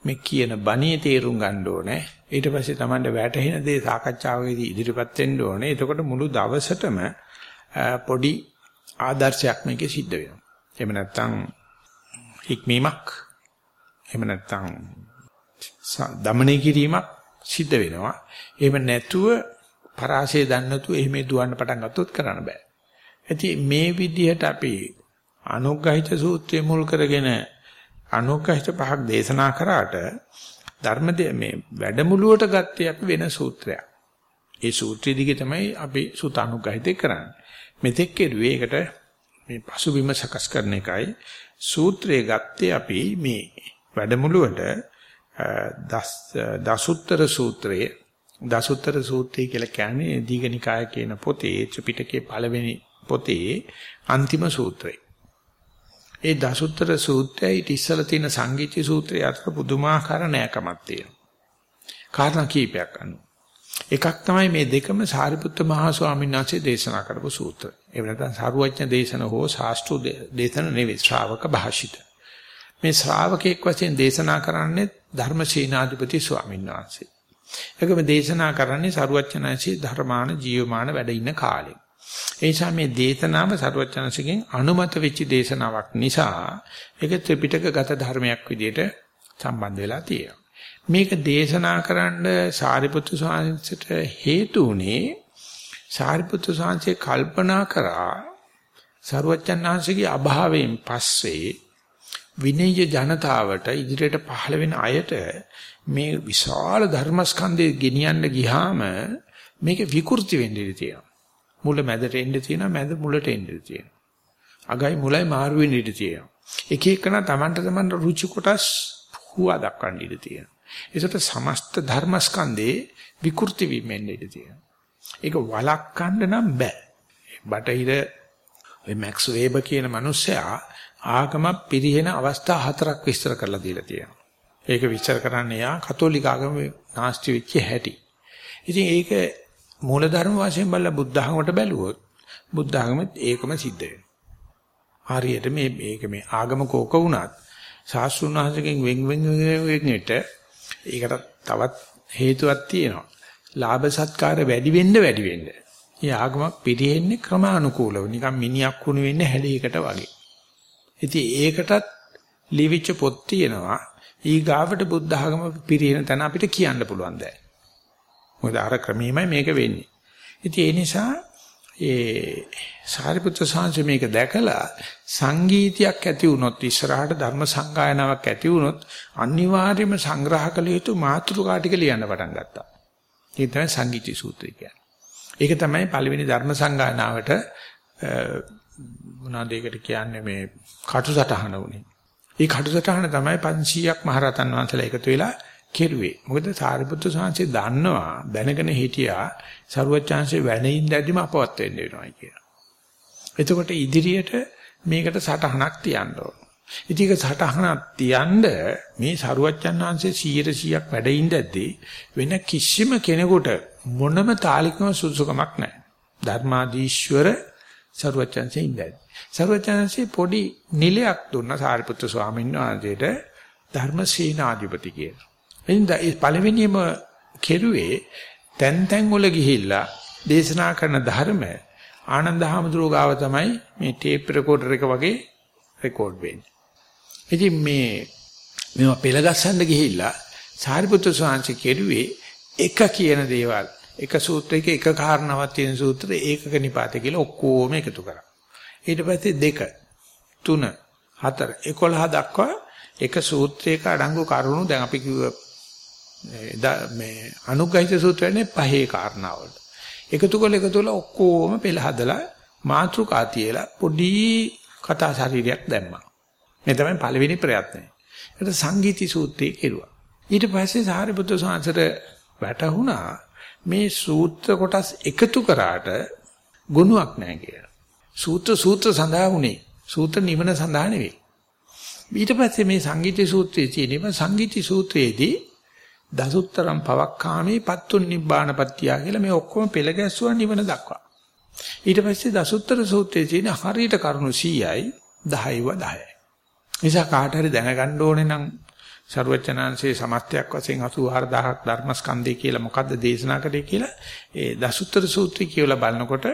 මේ කියන බණේ තේරුම් ගන්න ඕනේ. ඊට පස්සේ Tamande වැටහෙන දේ සාකච්ඡාවේදී ඉදිරිපත් වෙන්න ඕනේ. එතකොට මුළු දවසටම පොඩි ආදර්ශයක් මේකේ සිද්ධ වෙනවා. එහෙම නැත්නම් හික්මීමක් එහෙම නැත්නම් දමණය කිරීමක් සිද්ධ වෙනවා. එහෙම නැතුව පරාසය දන්නේ නැතුව එහෙම දුවන්න පටන් ගත්තොත් කරන්න බෑ. ඉතින් මේ විදිහට අපි අනුග්‍රහිත සූත්‍රය මුල් කරගෙන අනුග්‍රහිත පහක් දේශනා කරාට ධර්ම මේ වැඩමුළුවට ගත්තේ අපි වෙන සූත්‍රයක්. ඒ සූත්‍රය දිගේ තමයි අපි සුතානුග්‍රහිතේ කරන්නේ. මෙතෙක් කෙරුවේ ඒකට මේ පසුබිම සකස් කරන එකයි සූත්‍රයේ ගත්තේ අපි මේ වැඩමුළුවට දසුත්තර සූත්‍රයේ දසුත්තර සූත්‍රය කියලා කියන්නේ දීඝනිකාය කියන පොතේ ත්‍රිපිටකයේ පළවෙනි පොතේ අන්තිම සූත්‍රය. ඒ දසුත්තර සූත්‍රයයි ඉස්සලා තියෙන සංගීති සූත්‍රය අතර පුදුමාකාර නෑකමක් තියෙනවා. කාරණා කීපයක් අනුව. එකක් තමයි මේ දෙකම සාරිපුත්ත මහා ස්වාමීන් වහන්සේ දේශනා කරපු සූත්‍ර. ඒ වෙනතන සාරුවඥ දේශන හෝ ශාස්ත්‍රු දේශන නෙවෙයි ශ්‍රාවක භාෂිත. මේ ශ්‍රාවකෙක් වශයෙන් දේශනා කරන්නේ ධර්මසීනාධිපති ස්වාමීන් වහන්සේ. ඒකම දේශනා කරන්නේ සරුවචනanse ධර්මාන ජීවමාන වැඩ ඉන්න කාලේ. ඒ නිසා මේ දේශනාව සරුවචනanseගෙන් අනුමත වෙච්ච දේශනාවක් නිසා ඒක ත්‍රිපිටකගත ධර්මයක් විදිහට සම්බන්ධ වෙලා තියෙනවා. මේක දේශනා කරන්න සාරිපුත්තු ස්වාමීන්ට හේතු උනේ සාරිපුත්තු ස්වාමීන් කල්පනා කරා සරුවචනanseගේ අභාවයෙන් පස්සේ විනය ජනතාවට ඉදිරියට පහළ වෙන අයට මේ විශාල ධර්මස්කන්ධය ගෙනියන්න ගියාම මේක විකෘති වෙන්න ඉඩ තියෙනවා. මුල මැදට එන්න තියෙනවා මැද මුලට එන්න තියෙනවා. අගයි මුලයි මාරු වෙන්න ඉඩ තියෙනවා. එක එකන තමන්ට තමන්ට රුචි කොටස් හුවා දක්වන්න ඉඩ තියෙනවා. ඒකට සමස්ත ධර්මස්කන්ධේ විකෘති වීමෙන් ඉඩ තියෙනවා. ඒක වළක්වන්න නම් බෑ. බටහිර ඔය මැක්ස් වේබර් කියන මිනිස්සයා ආගම පිරිහෙන අවස්ථා හතරක් විස්තර කරලා දීලා තියෙනවා. ඒක විස්තර කරන්නේ යා කතෝලික ආගම නාස්ති වෙච්ච හැටි. ඉතින් ඒක මූලධර්ම වශයෙන් බලලා බුද්ධ ධර්මයට බැලුවොත් බුද්ධ ධර්මෙත් ඒකම සිද්ධ වෙනවා. හරියට මේ මේක මේ ආගම කෝක වුණත් ශාස්ත්‍රුණාහසකින් වෙන් වෙන් වෙන්නට ඒකට තවත් හේතුවක් තියෙනවා. ලාභ සත්කාර වැඩි වෙන්න වැඩි වෙන්න. මේ ආගමක් පිටිෙන්නේ ක්‍රමානුකූලව නිකන් මිනිහක් වුණ වෙන්නේ හැලයකට වගේ. ඉතින් ඒකටත් ලිවිච්ච පොත් තියෙනවා. ඊ ගාවට බුද්ධ ආගම පිරින තැන අපිට කියන්න පුළුවන් දැන්. මොකද අර ක්‍රමෙමයි මේක වෙන්නේ. ඉතින් ඒ නිසා ඒ සාරිපුත්‍ර සාංශ මේක දැකලා සංගීතයක් ඇති වුණොත් ඉස්සරහට ධර්ම සංගායනාවක් ඇති වුණොත් අනිවාර්යයෙන්ම සංග්‍රහ කළ යුතු මාතෘකා ටික ලියන්න පටන් ගත්තා. ඒක තමයි සංගීති සූත්‍රය කියන්නේ. ඒක තමයි පළවෙනි ධර්ම සංගායනාවට මොනවාද ඒකට කියන්නේ මේ කටුසටහන උනේ. ඒ කටුසටහන තමයි 500ක් මහරතන් වහන්සේලා එකතු වෙලා කෙරුවේ. මොකද සාරිපුත්‍ර සාංශේ දන්නවා දැනගෙන හිටියා සරුවච්චාන්සේ වැඩින් දැදිම අපවත් වෙන්න වෙනවා කියලා. එතකොට ඉදිරියට මේකට සටහනක් තියන්න ඕන. ඉතින් ඒක සටහනක් තියන්න මේ සරුවච්චන් වහන්සේ 100%ක් වැඩින් දැද්දී වෙන කිසිම කෙනෙකුට මොනම තාලිකම සුසුකමක් නැහැ. ධර්මාදීශ්වර සරුවච්චන්සේ ඉඳයි. සරුවච්චන්සේ පොඩි නිලයක් දුන්න සාරිපුත්‍ර ස්වාමීන් වහන්සේට ධර්මසීනාධිපති කියලා. එනින්ද ඒ පළවෙනිම කෙරුවේ තැන් තැන් වල ගිහිල්ලා දේශනා කරන ධර්ම ආනන්ද හැමතුරු ගාව තමයි මේ ටේප් රෙකෝඩර් එක වගේ රෙකෝඩ් වෙන්නේ. ඉතින් මේ මේවා පෙළගස්සන්න ගිහිල්ලා සාරිපුත්‍ර ස්වාමීන් කෙරුවේ එක කියන දේවල් එක සූත්‍රයක එක කාරණාවක් තියෙන සූත්‍රය ඒකක නිපාත කියලා ඔක්කොම එකතු කරා. ඊට පස්සේ දෙක, තුන, හතර, 11 දක්වා එක සූත්‍රයක අඩංගු කරුණු දැන් අපි කිව්ව මේ අනුග්‍රහිත සූත්‍රයනේ පහේ කාරණාවල. එකතු කළ එකතු කළ ඔක්කොම පෙළ හදලා මාත්‍රිකා තියලා පොඩි කතා ශරීරයක් දැම්මා. මේ තමයි පළවෙනි ප්‍රයත්නය. ඒකට සංගීති සූත්‍රය කෙරුවා. ඊට පස්සේ සාරිපුත්‍ර සාංශට වැටහුණා මේ සූත්‍ර කොටස් එකතු කරාට ගුණයක් නැහැ කියලා. සූත්‍ර සූත්‍ර සඳහා වුණේ. සූත්‍ර නිවන සඳහා නෙවෙයි. ඊට පස්සේ මේ සංගීති සූත්‍රයේ තියෙනවා සංගීති සූත්‍රයේදී දසුත්තරම් පවක්කාමේ පත්තුන් නිබ්බානපත්තිය කියලා මේ ඔක්කොම පෙළ ගැස්සුවා නිවන දක්වා. ඊට පස්සේ දසුත්තර සූත්‍රයේ තියෙන හරියට කරුණු 100යි 10ව 10යි. නිසා කාට හරි දැනගන්න ඕනේ නම් ਸਰුවචනාංශයේ සමස්තයක් වශයෙන් 84000ක් ධර්මස්කන්ධය කියලා මොකද්ද දේශනා කරේ කියලා ඒ දසුත්තර සූත්‍රය කියලා බලනකොට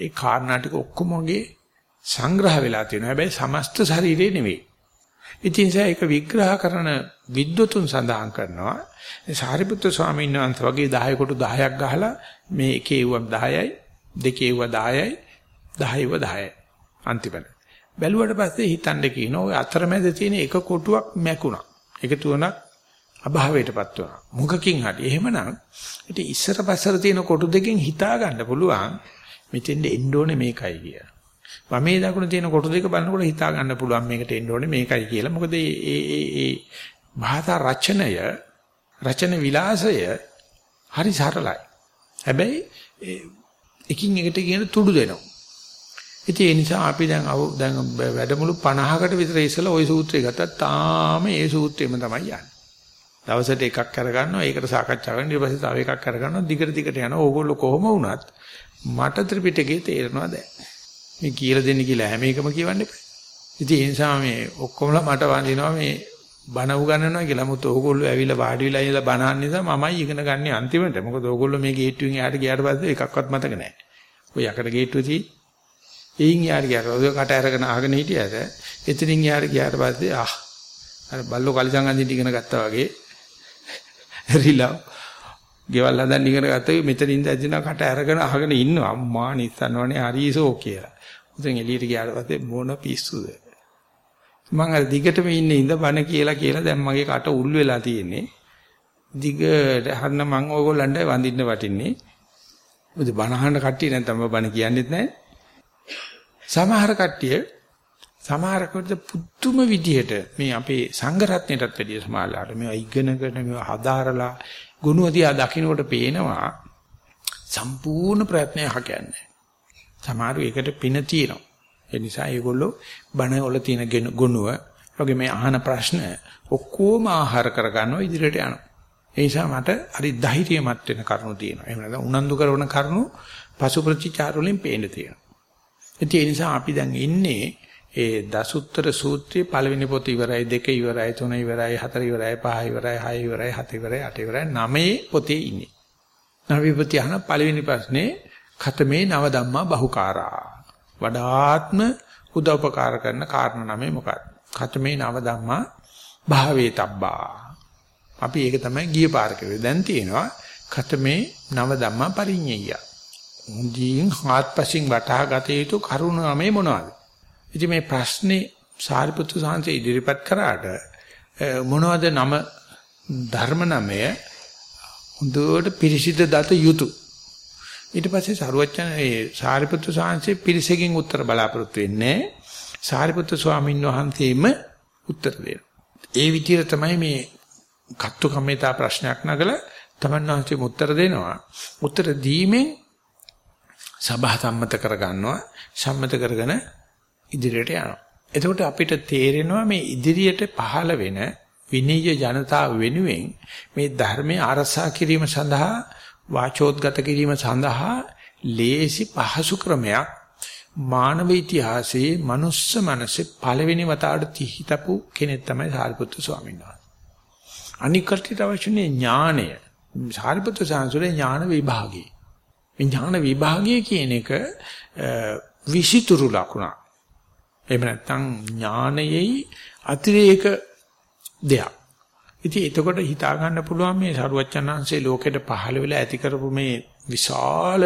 ඒ කාරණා ටික ඔක්කොම වගේ සංග්‍රහ වෙලා තියෙනවා. හැබැයි සමස්ත ශරීරේ නෙවෙයි. ඉතින් ඒක විග්‍රහ කරන විද්වතුන් සඳහන් කරනවා. සාරිපුත්‍ර ස්වාමීන් වහන්සේ වගේ 10 කොට 10ක් ගහලා මේ එකේ වුව 10යි දෙකේ වුව 10යි 10 වුව 10යි අන්තිමට. බැලුවට පස්සේ හිතන්න කියන ඔය අතරමැද තියෙන එක කොටුවක් මැකුණා. එකතු වුණා අභාවයටපත් වුණා. මුගකින් හරි. එහෙමනම් ඉතින් ඉස්සර පස්සර තියෙන කොටු දෙකෙන් හිතා ගන්න පුළුවන් මෙතෙන්ද එන්න ඕනේ මේකයි කියලා. වමේ දකුණ තියෙන කොටු දෙක බලනකොට හිතා ගන්න පුළුවන් මේකට එන්න ඕනේ මේකයි කියලා. මොකද මේ මේ මේ භාෂා රචනය රචන විලාසය හරි සරලයි. හැබැයි එකින් එකට කියන තුඩු දෙනවා. ඉතින් ඒ නිසා අපි දැන් දැන් වැඩමුළු 50කට විතර ඉස්සලා ওই සූත්‍රය ගත්තා තාම ඒ සූත්‍රෙම තමයි යන්නේ. දවසට එකක් කරගන්නවා ඒකට සාකච්ඡා කරනවා ඊට පස්සේ තව එකක් කරගන්නවා දිගට දිගට යනවා. ඕගොල්ලෝ කොහොම වුණත් මට ත්‍රිපිටකේ තේරෙනවා දැන්. මේ කියලා දෙන්න කියලා හැම එකම කියවන්න එපා. ඉතින් ඒ නිසා මේ ඔක්කොමලා මට වඳිනවා මේ බණ උගන්වනවා කියලා. මුත් ඕගොල්ලෝ ඇවිල්ලා වාඩි වෙලා ඉඳලා බණ අහන්න නිසා මමයි ඉගෙන ගන්න අන්තිමට. මොකද ඕගොල්ලෝ මේ ගේට්ටුවෙන් එහාට ගියාට පස්සේ එකක්වත් මතක නැහැ. ඔය යකඩ ගේට්ටුව තියෙයි. එයින් යාර ගියාට ඔය කට අරගෙන අහගෙන හිටියට එතනින් යාර ගියාට පස්සේ ආ අර බල්ලෝ කලිසම් අඳින්න ඉගෙන ගත්තා වගේ රිලව් ගෙවල් හදන්න ඉගෙන ගත්තා මෙතන ඉඳ ඇදිනා කට අරගෙන අහගෙන ඉන්නවා අම්මා නිස්සන්නවනේ හරිසෝ කියලා. උතෙන් එළියට ගියාට පස්සේ මොන පිස්සුද? මම අර දිගටම ඉන්නේ ඉඳ බන කියලා කියලා දැන් මගේ කට උල් වෙලා තියෙන්නේ. දිගට හරන මං ඕගොල්ලන්ට වඳින්න වටින්නේ. මොකද බන අහන්න කට්ටිය නැත්නම් බන කියන්නෙත් නැහැ. සමහර කට්ටිය සමහර කොට පුදුම විදියට මේ අපේ සංඝ රත්නයටත් වැඩිය සමාලාට මේවා ඉගෙනගෙන මේවා හදාරලා ගුණවදියා දකින්නකොට පේනවා සම්පූර්ණ ප්‍රයත්නය හකන්නේ. සමහරු ඒකට පින තියෙනවා. ඒ නිසා ඒගොල්ලෝ බණ වල තියෙන ගුණව වගේ මේ අහන ප්‍රශ්න ඔක්කොම ආහාර කරගන්නවා ඉදිරියට යනවා. ඒ නිසා මට හරි ධෛර්යමත් වෙන කරුණු තියෙනවා. එහෙම නැත්නම් උනන්දු කරන කරුණු පසු ප්‍රතිචාර වලින් පේන්න තියෙනවා. ඒ නිසා අපි දැන් ඉන්නේ ඒ දසුත්තර සූත්‍රයේ පළවෙනි පොත ඉවරයි දෙක ඉවරයි තුන ඉවරයි හතර ඉවරයි පහ ඉවරයි හය ඉවරයි හත ඉවරයි අට ඉවරයි නවයේ පොතේ ඉන්නේ. නවයේ පොතේ අහන පළවෙනි ප්‍රශ්නේ ඛතමේ නව ධම්මා බහුකාරා. වඩාත්ම උදව්පකාර කරන කාරණා නමේ මොකක්ද? ඛතමේ නව ධම්මා භාවේ තබ්බා. අපි ඒක තමයි ගිය පාර කරුවේ. දැන් තියෙනවා ඛතමේ නව ධම්මා පරිඤ්ඤය. මුදින් හාත්පසින් වටහා ගත යුතු කරුණ නමේ මොනවද? ඉතින් මේ ප්‍රශ්නේ සාරිපුත්තු සාංශ ඉදිරිපත් කරාට මොනවද නම ධර්ම නමය හොඳට පිරිසිදු දත යුතුය ඊට පස්සේ සරුවච්චන ඒ සාරිපුත්‍ර සාංශේ පිරිසකින් උත්තර බලාපොරොත්තු වෙන්නේ සාරිපුත්‍ර ස්වාමීන් වහන්සේම උත්තර දෙනවා. ඒ විදිහට තමයි මේ කත්තු කම්මිතා ප්‍රශ්නයක් නගලා තමන් වහන්සේම උත්තර දෙනවා. උත්තර දීමෙන් සභා සම්මත කරගන්නවා. සම්මත කරගෙන ඉදිරියට යනවා. එතකොට අපිට තේරෙනවා මේ ඉදිරියට පහළ වෙන විනීය ජනතාව වෙනුවෙන් මේ ධර්මයේ අරසා කිරීම සඳහා වාචෝද්ගත කිරීම සඳහා ලේසි පහසු ක්‍රමයක් මානව ඉතිහාසයේ මනුස්ස මනසේ පළවෙනි වතාවට හිතපු කෙනෙක් තමයි සාරිපුත්‍ර ස්වාමීන් වහන්සේ. අනික් කල්ටිට අවශ්‍යනේ ඥාණය. සාරිපුත්‍ර සාංශුරේ ඥාන විභාගය. මේ ඥාන විභාගය කියන එක විසිතුරු ලකුණක්. එහෙම නැත්නම් ඥානයේ අතිරේක දෙයක්. ඉතින් එතකොට හිතා ගන්න පුළුවන් මේ සරුවච්චන්හන්සේ ලෝකෙට පහළ වෙලා ඇති කරපු මේ විශාල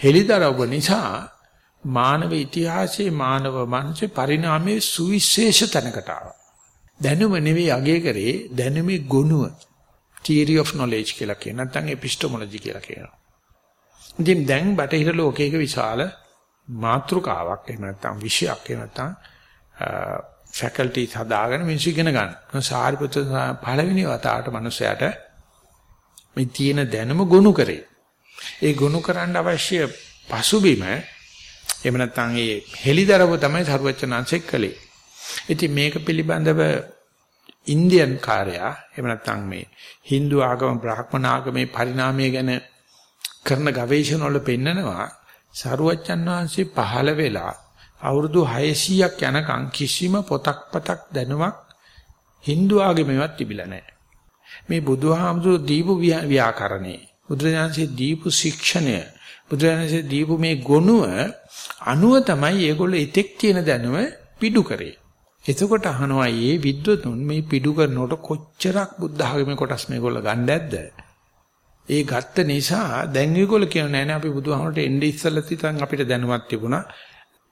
හෙලිදරව් නිසා මානව ඉතිහාසයේ මානව මනසේ පරිණාමයේ සුවිශේෂ තැනකට ආවා. දැනුම නෙවෙයි අගය කරේ දැනුමේ ගුණය. theory of knowledge කියලා කියන නැත්නම් epistemology කියලා කියනවා. ඉතින් දැන් බටහිර ලෝකයක විශාල මාතෘකාවක් එහෙම නැත්නම් විෂයක් එහෙම නැත්නම් ෆැකල්ටිස් හදාගෙන මිනිස්සු ඉගෙන ගන්න. සාරිපුත්‍ර පළවෙනි වතාවට මිනිස්සයාට මේ තියෙන දැනුම ගොනු කරේ. ඒ ගොනු කරන්න අවශ්‍ය පසුබිම එහෙම නැත්නම් ඒ හෙලිදරව තමයි සරුවචනාංශෙක් කළේ. ඉතින් මේක පිළිබඳව ඉන්දියන් කාර්යයා එහෙම නැත්නම් මේ Hindu ආගම බ්‍රාහ්මණ ආගමේ පරිණාමය ගැන කරන ගවේෂණ වල පෙන්නනවා සරුවචන් වහන්සේ පහළ වෙලා අවුරුදු 600ක් යනකම් කිසිම පොතක් පතක් දැනුමක් Hindu ආගමේවත් තිබිලා නැහැ. මේ බුදුහාමුදුරු දීපු ව්‍යාකරණේ බුදුරජාණන්සේ දීපු ශික්ෂණය බුදුරජාණන්සේ දීපු මේ ගුණය අනුව තමයි ඒගොල්ලෝ ඉතෙක් තියෙන දැනුම පිටු කරේ. එතකොට අහනවා මේ විද්වතුන් මේ පිටු කරනකොට කොච්චරක් බුද්ධ ආගමේ කොටස් මේගොල්ල ගන්න ඇද්ද? ඒ ගත්ත නිසා දැන් මේගොල්ල කියව නෑ නේ අපි බුදුහාමරට එන්නේ ඉස්සෙල්ලා තිතන් අපිට දැනුමක් තිබුණා.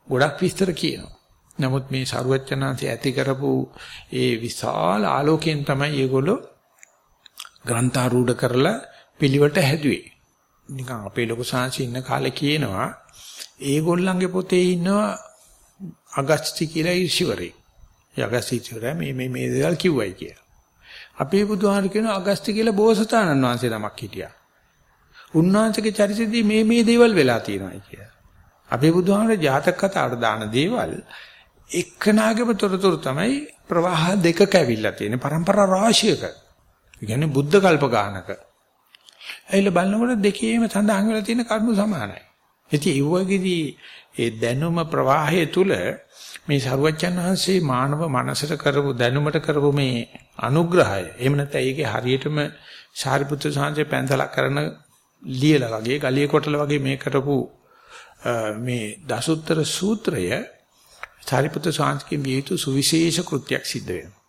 ගොඩක් විස්තර කියනවා. නමුත් මේ සරුවච්චනාංශය ඇති කරපු ඒ විශාල ආලෝකයෙන් තමයි ඒගොල්ලෝ ග්‍රන්ථාරූඪ කරලා පිළිවෙලට හැදුවේ. නිකන් අපේ ලොකු සාංශි ඉන්න කාලේ කියනවා ඒගොල්ලන්ගේ පොතේ ඉන්නවා අගස්ති කියලා ඊශ්වරේ. ඒ අගස්ති ඊශ්වරයා මේ මේ මේ දේවල් කිව්වයි කියලා. අපේ බුදුහාර කියනවා අගස්ති කියලා බෝසතාණන් වහන්සේ නමක් හිටියා. උන්වහන්සේගේ චරිතයේදී මේ මේ දේවල් වෙලා තියෙනවා කියලා. අපේ බුදුහාමර ජාතක කතාවට දාන දේවල් එක්කනාගේම තොරතුරු තමයි ප්‍රවාහ දෙකක ඇවිල්ලා තියෙන්නේ. પરම්පරා රාශියක. ඒ කියන්නේ බුද්ධ කල්ප ගානක. ඇයිල බලනකොට දෙකේම සඳහන් වෙලා තියෙන කරුණු සමානයි. ඉතින් ඒ වගේදී ඒ දැනුම ප්‍රවාහය තුල මේ සරුවච්චන් වහන්සේ මානව මනසට කරපු දැනුමට කරපු මේ අනුග්‍රහය එහෙම නැත්නම් ඒකේ හරියටම සාරිපුත්‍ර සාංශේ පැන්සලක් කරන ලියලා වගේ ගලිය කොටල වගේ මේ කරපු මේ දසුත්තර සූත්‍රය සාරිපුත්‍ර සාංශකේ විය යුතු සුවිශේෂ කෘත්‍යයක් සිද්ධ වෙනවා.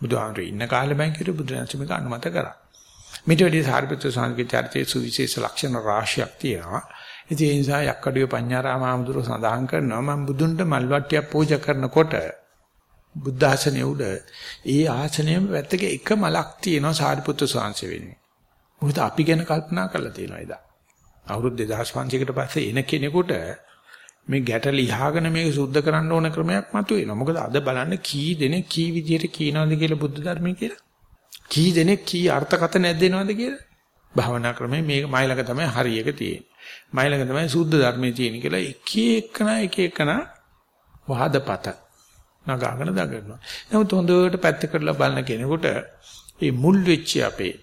බුදුහාමරේ ඉන්න කාලේ බං කිරු බුදුරජාණන් මේක අනුමත කරා. මිට වැඩි සාරිපුත්‍ර සාංශකේ චරිතයේ සුවිශේෂ ලක්ෂණ රාශියක් තියෙනවා. ඉතින් ඒ නිසා යක්කඩිය පඤ්ඤාරාම ආමතුරු සඳහන් කරනවා මම බුදුන්ට මල් වට්ටියක් පූජා කරනකොට බුද්ධ ආසනයේ උඩ ඒ ආසනයේම පැත්තක එක මලක් තියෙනවා සාරිපුත්‍ර ස්වාංශ වෙන්නේ. මොකද අපි ගැන කල්පනා කරලා තියෙනවා එදා. අවුරුදු 2500කට පස්සේ එන කෙනෙකුට මේ ගැට ලියාගෙන මේක සුද්ධ කරන්න ඕන ක්‍රමයක් මතුවෙනවා. මොකද අද බලන්න කී දෙනෙක් කී විදියට කියනවද කියලා බුද්ධ ධර්මයේ කියලා. කී දෙනෙක් කී අර්ථකථන නැද්දෙනවද කියලා. භාවනා ක්‍රමයේ මේක මයිලක තමයි හරියක තියෙන්නේ. මයිලක තමයි සුද්ධ ධර්මයේ තියෙන්නේ කියලා එක එකන එක එකන වහදපත නගාගෙන දඟනවා. නමුත් හොඳට පැත්ත කරලා බලන කෙනෙකුට මේ මුල් වෙච්ච අපේ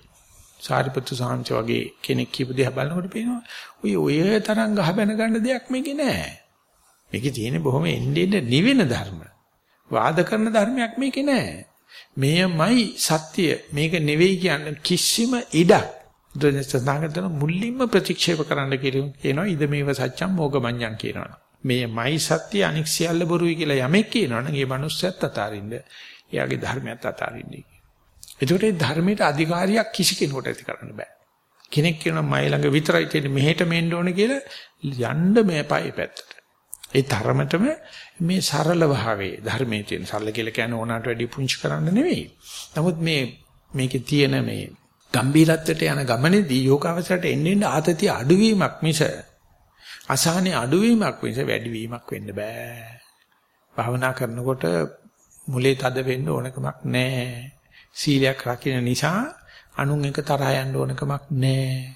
සාරිපුත්තු සාංශ වගේ කෙනෙක් කියපු දේ බලනකොට පේනවා ඔය ඔය තරම් ගහ බැන ගන්න දෙයක් මේකේ නෑ. මේකේ තියෙන්නේ බොහොම එන්නේ නිවෙන ධර්ම. වාද කරන ධර්මයක් මේකේ නෑ. මෙයමයි සත්‍ය මේක නෙවෙයි කියන කිසිම ඉඩක් දුරස්තනාගතන මුලින්ම ප්‍රතික්ෂේප කරන්න කියනවා ඉද මේව සත්‍යම් මොගමඤ්ඤං කියනවා. මෙයමයි සත්‍ය අනික් සියල්ල බොරුයි කියලා යමෙක් කියනවනම් ඒ මනුස්සයත් අතාරින්න. එයාගේ ධර්මයත් අතාරින්නේ. ඒකට ඒ ධර්මයට අධිකාරියක් කිසි කෙනෙකුට ඇති කරන්න බෑ. කෙනෙක් කියනවා මයි ළඟ විතරයි තියෙන්නේ මෙහෙට මෙන්න ඕනේ කියලා යන්න මේ පයි පැත්තට. ඒ තරමටම මේ සරල භාවයේ ධර්මයේ තියෙන සරල කියලා කියන්නේ ඕනකට වැඩි පුංචි කරන්න නෙවෙයි. නමුත් මේ මේකේ තියෙන මේ ගම්බීරත්වයට යන ගමනේදී යෝගාවචරයට එන්න එන්න ආතතිය අඩුවීමක් මිස අසහනේ අඩුවීමක් මිස වැඩිවීමක් වෙන්න බෑ. භාවනා කරනකොට මුලේ තද වෙන්න ඕනකමක් නැහැ. සීලයක් රකින්න නිසා අනුන් එක තරහ යන්න ඕනකමක් නැහැ.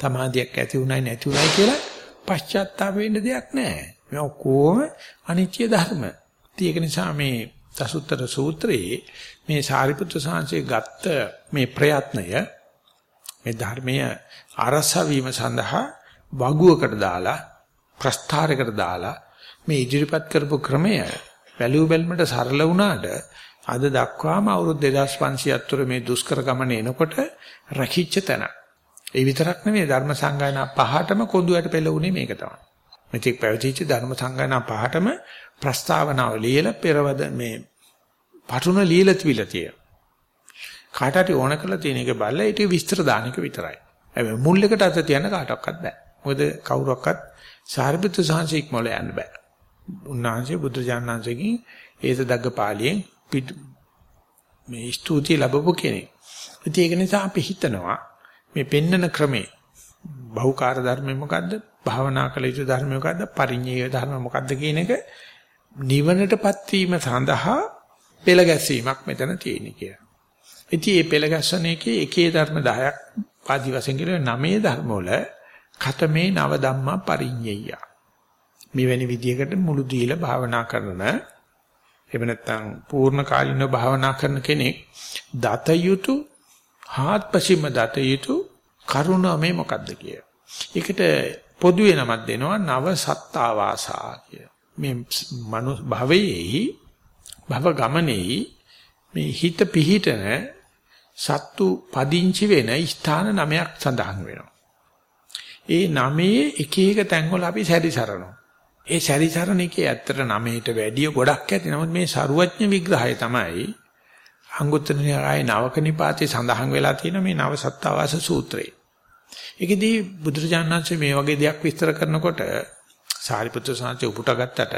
තමාදියක් ඇති උනායි නැති උනායි කියලා පශ්චාත්තාප වෙන්න දෙයක් නැහැ. මේ ඔක්කොම අනිත්‍ය ධර්ම. ඒක නිසා මේ දසුත්තර සූත්‍රයේ මේ සාරිපුත්‍ර සාංශේ ගත්ත මේ ප්‍රයත්නය මේ ධර්මයේ අරස වීම සඳහා වගුවකට දාලා ප්‍රස්ථාරයකට දාලා මේ ඉදිරිපත් කරපු ක්‍රමය වැලියු බැලමට සරල වුණාට අද දක්වාම අවුරුදු 2500ක් තුර මේ දුෂ්කර ගමන එනකොට රකිච්ච තැන. ඒ විතරක් නෙමෙයි ධර්ම සංගායනා පහටම කොඳුයට පෙළුනේ මේක තමයි. මෙතික් පැවතිච්ච ධර්ම සංගායනා පහටම ප්‍රස්තාවනාව ලියලා පෙරවද මේ පටුන ලියලා තිබිලා තියෙනවා. කාට හරි ඕන කරලා තියෙන එක බලලා ඒක විස්තර දාන එක විතරයි. හැබැයි මුල් එකට අත තියන්න කාටවත් බෑ. මොකද කවුරක්වත් සාරිපුත්‍ර සාංශික මොළ යන්න බෑ. උන්වහන්සේ බුදු ජානනාංශකින් ඒත දග්ග පාළියෙන් මේ ස්තුති ලැබපු කෙනෙක්. ඒක නිසා අපි හිතනවා මේ පෙන්නන ක්‍රමේ බහුකාර්ය ධර්මය මොකද්ද? භාවනා කළ යුතු ධර්මය මොකද්ද? පරිඤ්ඤය ධර්ම මොකද්ද කියන එක නිවනටපත් වීම සඳහා පෙළ ගැස්වීමක් මෙතන තියෙන්නේ කියලා. ඉතින් මේ පෙළ ගැස්වන එකේ එකේ ධර්ම 10ක් ආදි වශයෙන් කියලා නවයේ ධර්ම වල ඛතමේ නව ධම්මා පරිඤ්ඤය. මෙවැනි විදියකට මුළු දීලා භාවනා කරන එහෙම නැත්නම් පූර්ණ කාලිනව භාවනා කරන කෙනෙක් දත යුතු හාත්පසින්ම දත යුතු කරුණාමේ මොකද්ද කිය. ඒකට පොදුවේ නමක් දෙනවා නව සත්තාවාසා කිය. මේ මනු භවයේහි භව ගමනේහි මේ හිත පිහිටන සත්තු පදිංචි වෙන ස්ථාන නමයක් සඳහන් වෙනවා. ඒ නමේ එක එක තැන්වල අපි සැරිසරනවා. ඒ සැරිසරණ එකේ ඇත්තට නමේට වැඩිය ගොඩක් ඇති. නමුත් මේ ਸਰුවඥ විග්‍රහය තමයි අංගුත්තර නිකායේ නවක නිපාතේ සඳහන් වෙලා තියෙන මේ නව සත්තාවාස සූත්‍රය. ඒකෙදී බුදුරජාණන් වහන්සේ මේ වගේ දෙයක් විස්තර කරනකොට සාරිපුත්‍ර සාන්තේ උපුටා ගත්තට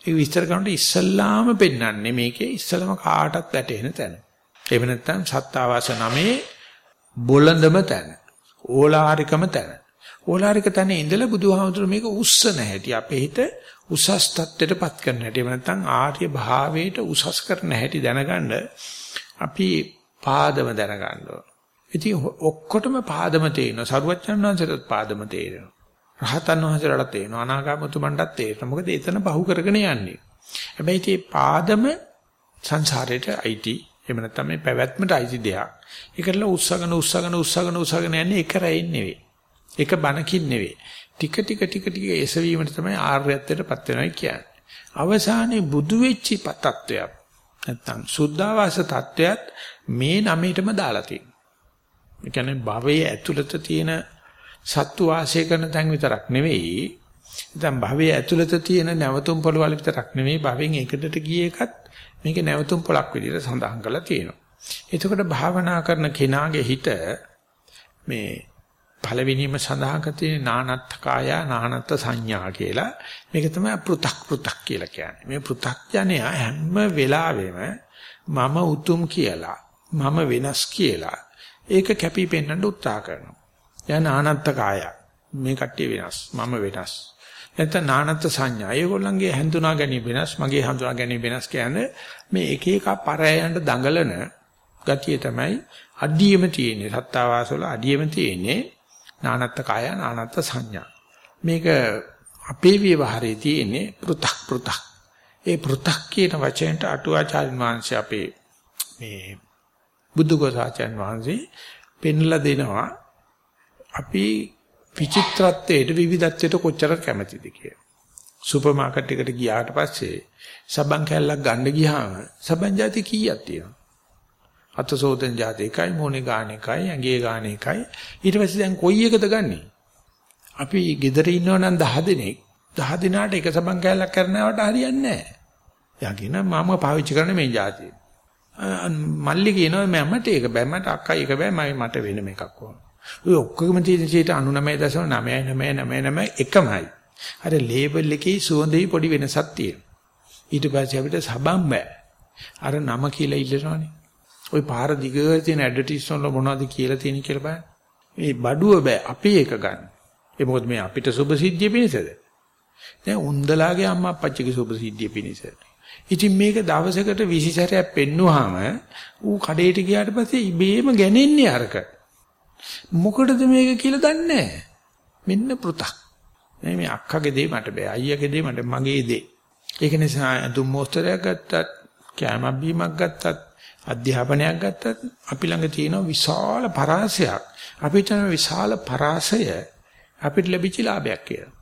ඒක විස්තර කරනකොට ඉස්සල්ලාම පෙන්වන්නේ මේකේ ඉස්සලම කාටත් වැටෙන තැන. එහෙම නැත්නම් සත්තාවාස නමේ බොළඳම තැන. ඕලාරිකම තැන. ඕලාරික තැන ඉඳලා බුදුහාමුදුරුවෝ මේක උස්සන හැටි අපේ හිත උසස් තත්ත්වයටපත් කරන හැටි. එහෙම නැත්නම් ආර්ය භාවයට උසස් කරන හැටි දැනගන්න අපි පාදම දැනගන්න ඕන. ඉතින් ඔක්කොටම පාදම තේරෙනවා. සරුවච්චන් වහන්සේටත් පාදම තේරෙනවා. රහතන් වහන්සේලාට තේරෙනවා. අනාගාමතුමන්ටත් තේරෙනවා. මොකද එතන පහු කරගෙන යන්නේ. හැබැයි මේ පාදම සංසාරේට අයිති. එහෙම නැත්නම් මේ පැවැත්මට අයිති දෙයක්. ඒකටල උස්සගෙන උස්සගෙන උස්සගෙන උස්සගෙන යන්නේ එක රැයින් නෙවෙයි. එක බණකින් නෙවෙයි. ටික ටික ටික ටික එසවීමට තමයි ආර්යත්වයටපත් වෙනවා කියන්නේ. අවසානයේ බුදු වෙච්ච තත්ත්වයක් නැත්නම් සුද්ධාවාස තත්ත්වයක් මේ නමේටම දාලා තියෙනවා. ඒ කියන්නේ භවයේ ඇතුළත තියෙන සත්තු වාසය කරන තැන් විතරක් නෙවෙයි. දැන් භවයේ ඇතුළත තියෙන නැවතුම් පොළවල් විතරක් නෙවෙයි භවෙන් එකකට ගිය එකත් මේකේ නැවතුම් පොලක් විදිහට සඳහන් කරලා තියෙනවා. එතකොට භාවනා කරන කෙනාගේ හිත මේ පළවෙනිම සඳහන් කරන්නේ නානත් කාය නානත් සංඥා කියලා. මේක තමයි පෘ탁 පෘ탁 කියලා කියන්නේ. මේ පෘ탁ඥයා හැම වෙලාවෙම මම උතුම් කියලා, මම වෙනස් කියලා ඒක කැපී පෙන්වන්න උත්සාහ කරනවා. යන නානත් කාය මේ කට්ටිය වෙනස්, මම වෙනස්. නැත්නම් නානත් සංඥා. ඒගොල්ලන්ගේ හඳුනා ගැනීම වෙනස්, මගේ හඳුනා ගැනීම වෙනස් කියන්නේ මේ එක එක පරයයන්ට දඟලන ගතිය තමයි අඩියෙම තියෙන්නේ. සත්තාවාසවල අඩියෙම තියෙන්නේ. නානත්ත් කාය නානත්ත් සංඥා. මේක අපේ ව්‍යවහාරයේ තියෙන්නේ පෘ탁 පෘ탁. ඒ පෘ탁 කියන වචනට අටුවාචාරින් වහන්සේ අපේ මේ බුද්ධඝෝසාචාන් වහන්සේ පෙන්ලා දෙනවා අපි විචිත්‍රත්වයට විවිධත්වයට කොච්චර කැමතිද කියලා. සුපර් මාකට් එකට ගියාට පස්සේ සබන් කැල්ලක් ගන්න ගියාම සබන් જાති කීයක් තියෙනවා? අතසෝදෙන් જાති එකයි මොනේ ගාන එකයි ඇඟේ ගාන එකයි. ඊට පස්සේ දැන් කොයි එකද ගන්නෙ? අපි ගෙදර ඉන්නව නම් 10 දෙනෙක්. 10 දිනාට එක සබන් කැලක් කරනවට හරියන්නේ නැහැ. යකින මම පාවිච්චි කරන මේ જાතිය මල්ලි කියනවා මමට ඒක බෑ මට අක්කයි ඒක බෑ මම මට වෙනම එකක් ඕන. ඔය ඔක්කොගම තියෙන 99.99999 එකමයි. අර ලේබල් එකේ සුවඳේ පොඩි වෙනසක් තියෙනවා. ඊට පස්සේ අපිට සබන් බෑ. අර නම කියලා ඉල්ලනවනේ. ওই පාර දිගට තියෙන ඇඩ්වර්ටයිස්මන්ට් වල මොනවද කියලා තියෙන කියලා බලන්න. මේ බඩුව බෑ අපි ඒක ගන්න. ඒ මොකද මේ අපිට සුභ සිද්ධිය පිණිසද? දැන් උන්දලාගේ අම්මා අප්පච්චිගේ සුභ සිද්ධිය පිණිස. ඉතින් මේක දවසකට 20 සැරයක් පෙන්නුවාම ඌ කඩේට ගියාට පස්සේ ඉබේම ගැනෙන්නේ අරක. මොකටද මේක කියලා දන්නේ මෙන්න පෘතක්. මේ අක්කගේ දේ මට බෑ අයියාගේ දේ මට මගේ දේ. ඒක නිසා දුම් මොස්තරයක් ගත්තත් කැමක් බීමක් ගත්තත් අධ්‍යාපනයක් ගත්තත් අපි ළඟ තියෙන විශාල පරාසයක් අපිට විශාල පරාසය අපිට ලැබිච්ච ලාභයක් කියලා.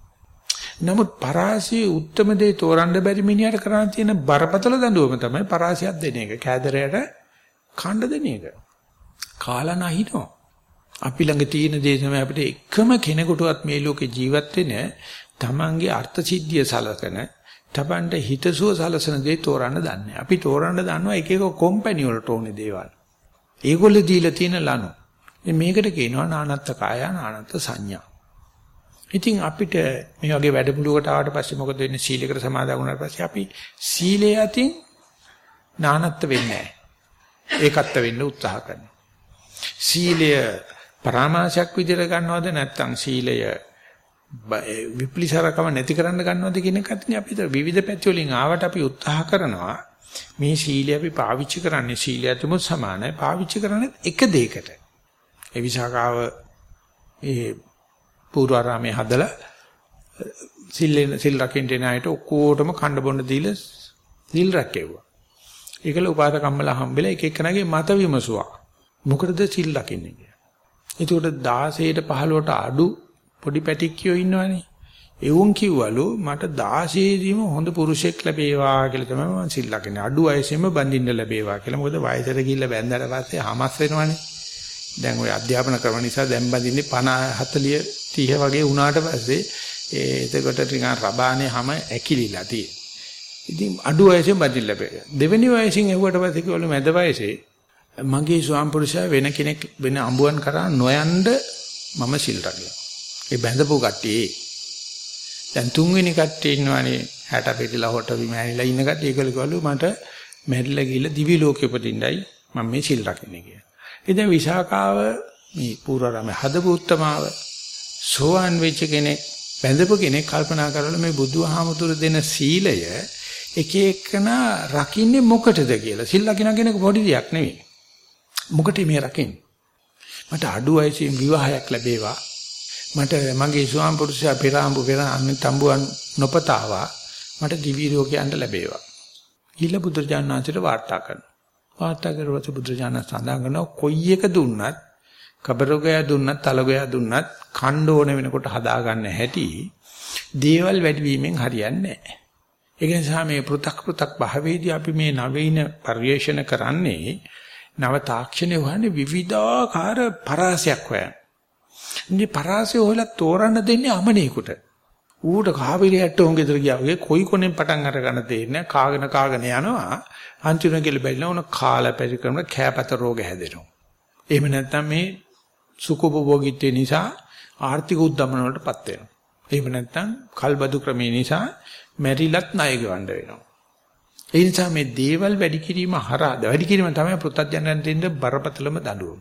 නමුත් පරාසයේ උත්තරම දේ තෝරන්න බැරි මිනිහට කරන්න තියෙන බරපතල දඬුවම තමයි පරාසයක් දෙන එක. කෑදරයට කණ්ඩ දෙන එක. කාලා නැහිනෝ. අපි ළඟ තියෙන දේ තමයි අපිට එකම කෙනෙකුටවත් මේ ලෝකේ ජීවත් වෙන තමන්ගේ අර්ථ සිද්ධිය සලකන තබන්න හිතසුව සලසන දේ තෝරන්න දන්නේ. අපි තෝරන්න දන්නවා එක එක කම්පැනි වලට ඕනේ දේවල්. ඒගොල්ලෝ දීලා තියෙන ලනු. මේකට කියනවා නානත්ත් කාය නානත්ත් සංඥා. ඉතින් අපිට මේ වගේ වැඩමුළුවකට ආවට පස්සේ මොකද වෙන්නේ සීලයකට සමාදන් වුණාට පස්සේ අපි සීලය අතින් නානත්ත් වෙන්නේ නැහැ. ඒකත්ත වෙන්න උත්සාහ කරනවා. සීලය පරාමාසයක් විදිහට ගන්නවද නැත්නම් සීලය විපලිසරකම නැති කරන්න ගන්නවද කියන එකත් නේ අපිට විවිධ පැති වලින් ආවට අපි උත්සාහ කරනවා මේ සීලය අපි පාවිච්චි කරන්නේ සීලයටම සමානයි පාවිච්චි කරන්නේ එක දෙයකට. ඒ විසාකාව ඒ පූර්වාරාමේ හදලා සිල් සිල් රකින්න එන අයට ඔක්කොටම කණ්ඩ බොන්න දීලා සිල් රැකෙව්වා. ඒකල උපාසකම්මලා හම්බෙලා එක එකනගේ මත විමසුවා. මොකටද සිල් රකින්නේ කියලා. ඒකට 16ට 15ට අඩු පොඩි පැටික්කියෝ ඉන්නවනේ. එවුන් කිව්වලු මට 16 දීම හොඳ පුරුෂයෙක් ලැබේවා කියලා තමයි මම සිල් ලකින්නේ. අඩු වයසෙම බඳින්න ලැබේවා කියලා. මොකද වයසට ගිහිල්ලා බැඳලා පස්සේ හමස් වෙනවනේ. දැන් ওই අධ්‍යාපන ක්‍රම නිසා දැන් බඳින්නේ 50 40 30 වගේ වුණාට පස්සේ ඒ එතකොට ටිකක් රබානේ හැම ඇකිලිලා තියෙන. ඉතින් අඩු වයසෙන් බදින්න ලැබෙයි. දෙවෙනි වයසින් එව්වට පස්සේ කිව්වලු මැද වයසේ මගේ ස්වාම පුරුෂයා වෙන කෙනෙක් වෙන අඹුවන් කරා නොයන්ඩ මම සිල් රැකියා. ඒ බැඳපු කට්ටියේ දැන් තුන්වෙනි කට්ටිය ඉන්නවනේ 60 පිටිලා හොට විමෑනිලා ඉන්න කට්ටිය ඒකල කිව්වලු මට මැරිලා ගිහලා දිවි ලෝකෙ උපදින්නයි මම මේ සිල් රකින්නේ කියලා. ඉතින් විසාකාව මේ පූර්වරම හදපු උත්තමාව සෝවන් වෙච්ච කෙනෙක් බැඳපු කෙනෙක් කල්පනා කරලා මේ බුදුහාමුදුර දෙන සීලය එක එකන රකින්නේ මොකටද කියලා. සිල් ලකින කෙනෙක් පොඩි දෙයක් නෙවෙයි. මොකටද මේ රකින්නේ? මට අඩු වයසින් විවාහයක් ලැබේවා. මට මගේ ස්වාම පුරුෂයා පෙරාඹු පෙර අන්න තඹුවන් නොපතාවා. මට දිවි ලෝකයන්ට ලැබේවා. ඊළ බුදුරජාණන්සේට වාර්තා කරනවා. වාර්තා කරුවොත් බුදුරජාණන් සඳහන් කරනවා කොයි එක දුන්නත් කබරගය දුන්නත් තලගය දුන්නත් ඛණ්ඩ ඕන වෙනකොට හදාගන්න හැටි දේවල් වැඩි වීමෙන් හරියන්නේ නැහැ. ඒ නිසා මේ පෘ탁 පෘ탁 භාවේදී අපි මේ නවීන පරිශ්‍රණ කරන්නේ නව තාක්ෂණය වහන්නේ විවිධාකාර පරාසයක් හොයන. ඉතින් පරාසය හොයලා තෝරන්න දෙන්නේ අමනේකට. ඌට කාවිරියට උන් ගෙදර ගියා වගේ කොයි කොනෙන් පටන් අර ගන්න දෙන්නේ කාගෙන කාගෙන යනවා අන්තිම කෙල බැලලා උන කාලා පැරි කරන කෑපත රෝග හැදෙනවා. එහෙම නැත්නම් මේ සුඛෝපභෝගීත්වය නිසා ආර්ථික උද්දමන වලටපත් වෙනවා. එහෙම නැත්නම් කල්බදු ක්‍රමේ නිසා මැරිලත් ණය ගවන්න වෙනවා. ඒ නිසා මේ දේවල් වැඩි කිරීම හරහා වැඩි කිරීම තමයි පුත්තජනයන් දෙන්න බරපතලම දඬුවම.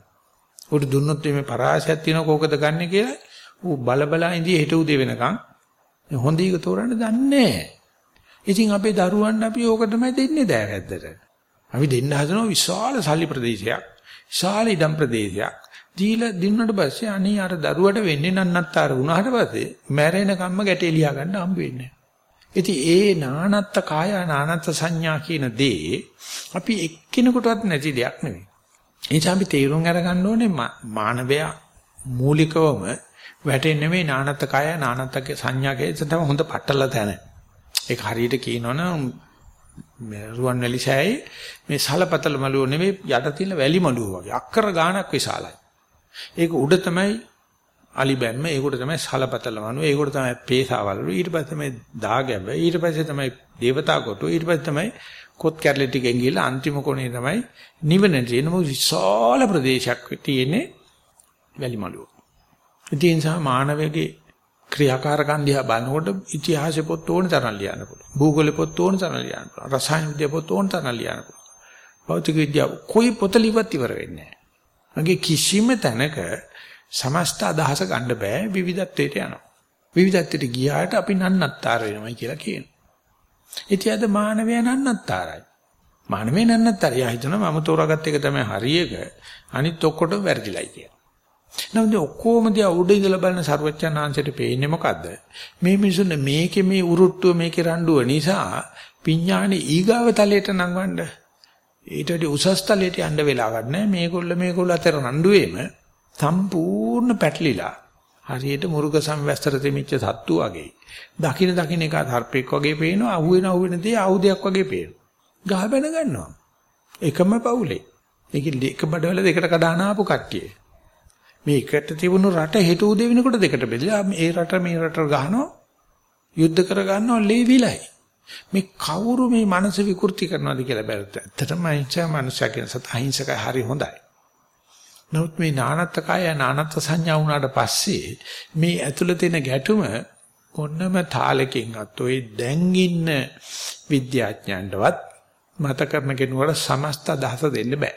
උඩ දුන්නොත් මේ පරාසයක් තියෙන කෝකද ගන්න කියලා ඌ බල බල ඉඳී හිට උදේ වෙනකන් හොඳ එක තෝරන්න දන්නේ නැහැ. ඉතින් අපේ දරුවන් අපි ඕක තමයි දෙන්නේ දෑවැද්දට. අපි දෙන්න හදනවා විශාල සල්ලි ප්‍රදේශයක්. විශාල ඉඩම් ප්‍රදේශයක්. දීලා දිනුනට පස්සේ අනේ අර දරුවට වෙන්නේ නන්නත්තර වුණාට පස්සේ මැරෙන කම්ම ගැටේ ලියා ගන්න හම්බ වෙන්නේ. ඉතින් ඒ නානත්ත කාය නානත්ත සංඥා කියන දේ අපි එක්කිනෙකුටවත් නැති දෙයක් නෙවෙයි. ඒ නිසා අපි තේරුම් අරගන්න ඕනේ මානවයා මූලිකවම වැටෙන්නේ මේ නානත්ත කාය නානත්ත සංඥා කියන තමයි හොඳ පටල තැන. ඒක හරියට කියනවනම් රුවන්වැලි සෑයේ මේ සලපතල මළුව නෙමෙයි යට තියෙන වැලි මළුව වගේ අක්කර ගාණක් විශාලයි. ඒක උඩ තමයි අලි බැම්ම ඒකට තමයි සලපතල මනුව ඒකට තමයි පේසාවල් ඊට පස්සේ තමයි දාගැබ ඊට පස්සේ තමයි දේවතා කොටුව ඊට පස්සේ තමයි කොත් කැරලි ටිකෙන් ගිහලා අන්තිම කොනේ තමයි නිවන තියෙන විශාල ප්‍රදේශයක් තියෙන්නේ වැලි මළුව. ඒ නිසා මානවයේ ක්‍රියාකාරකම් දිහා බලනකොට ඉතිහාසෙ පොත් ඕන තරම් ලියන්න පුළුවන්. භූගෝල පොත් ඕන තරම් ලියන්න පුළුවන්. රසායන විද්‍යාව පොත් ඕන තරම් ලියන්න පුළුවන්. භෞතික විද්‍යාව කොයි පොත ලිව්වත් ඉවර වෙන්නේ නැහැ. මගේ කිසිම තැනක සමස්ත අදහස ගන්න බෑ විවිධත්වයට යනවා. විවිධත්වයට ගියාට අපි නන්නත්තර වෙනවයි කියලා කියනවා. ඉතින් අද මානවය නන්නත්තරයි. මානවය නන්නත්තරයි. යා හිතනවා මම තෝරාගත්ත එක තමයි හරියක. අනිත් ඔක්කොටම වැරදිලයි කියලා. නමුත් ඔක්කොම දිහා උඩ ඉඳලා බලන සර්වච්ඡන් ආංශයට පේන්නේ මොකද්ද? මේ මිනිසුන් මේකේ මේ උරුට්ටුව මේකේ රණ්ඩුව නිසා පිඥානේ ඊගාව තලයට නංවන්න ඊට වඩා උසස් තලයට යන්න වෙලාවක් නැහැ. මේගොල්ල මේගොල්ල අතර රණ්ඩුවේම සම්පූර්ණ පැටලිලා හරියට මුරුක සම්වැස්තර දෙමිච්ච සත්තු වගේ. දකින දකින එක සර්පෙක් වගේ පේනවා. අහුවෙන අහුවෙන දේ ආයුධයක් වගේ පේනවා. ගහ බැන ගන්නවා. එකම පවුලේ. ඒක එක බඩවල දෙකට කඩාන ආපු කට්ටිය. මේ එකට තිබුණු රට හෙට උදේ වෙනකොට දෙකට බෙදලා මේ රට මේ රට ගහනවා යුද්ධ කර ගන්නවා ලේවිලයි මේ කවුරු මේ මනස විකෘති කරනවද කියලා බැලුවත් ඇත්තටම අහිංසා මනුෂ්‍ය කියන සත අහිංසකයි හරි හොඳයි නමුත් මේ නානත්ත කාය නානත්ත සංඥා වුණාට පස්සේ මේ ඇතුළත තියෙන ගැටුම මොන්නම තාලකින්වත් ඔය දැන් ඉන්න විද්‍යාඥයන්ටවත් මත කරන කෙනෙකුට සමස්ත අදහස දෙන්න බෑ.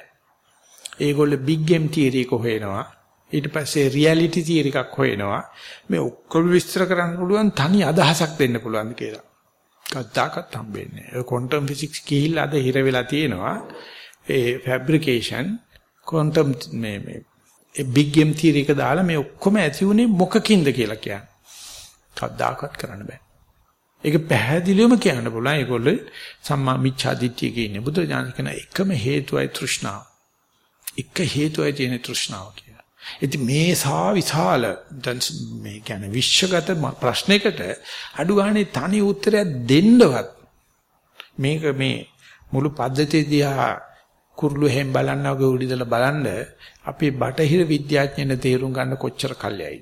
ඒගොල්ලෝ බිග් ගේම් තියරි එක හොයනවා. ඊට පස්සේ රියැලිටි තියරි එකක් හොයනවා. මේ ඔක්කොම විස්තර කරන්න පුළුවන් තනි අදහසක් දෙන්න පුළුවන් කියලා. කද්දාකත් හම්බෙන්නේ. ඒ ක්වොන්ටම් ෆිසික්ස් කිහිල්ල අද හිර වෙලා තියෙනවා. ඒ ෆැබ්‍රිකේෂන් ක්වොන්ටම් මේ මේ ඒ බිග් ගේම් තියරි එක දාලා මේ ඔක්කොම ඇති උනේ මොකකින්ද කියලා කියන්නේ. කද්දාකත් කරන්න බෑ. ඒක පැහැදිලිවම කියන්න පුළුවන්. ඒගොල්ලෝ සම්මා මිච්ඡා දිට්ඨියක ඉන්නේ. බුදු දාන කියන එකම හේතුවයි තෘෂ්ණාව. එක හේතුවයි තියෙන තෘෂ්ණාව කියන්නේ. ඉතින් මේ සා විශාල මේ කියන්නේ විශ්වගත ප්‍රශ්නයකට අඩු ගානේ තනි උත්තරයක් දෙන්නවත් මේක මේ මුළු පද්ධතිය දිහා කුරුළු හැම් බලන්න වගේ උඩිදලා බලන්න අපේ බටහිර විද්‍යාඥයන් තේරුම් ගන්න කොච්චර කල්යයි.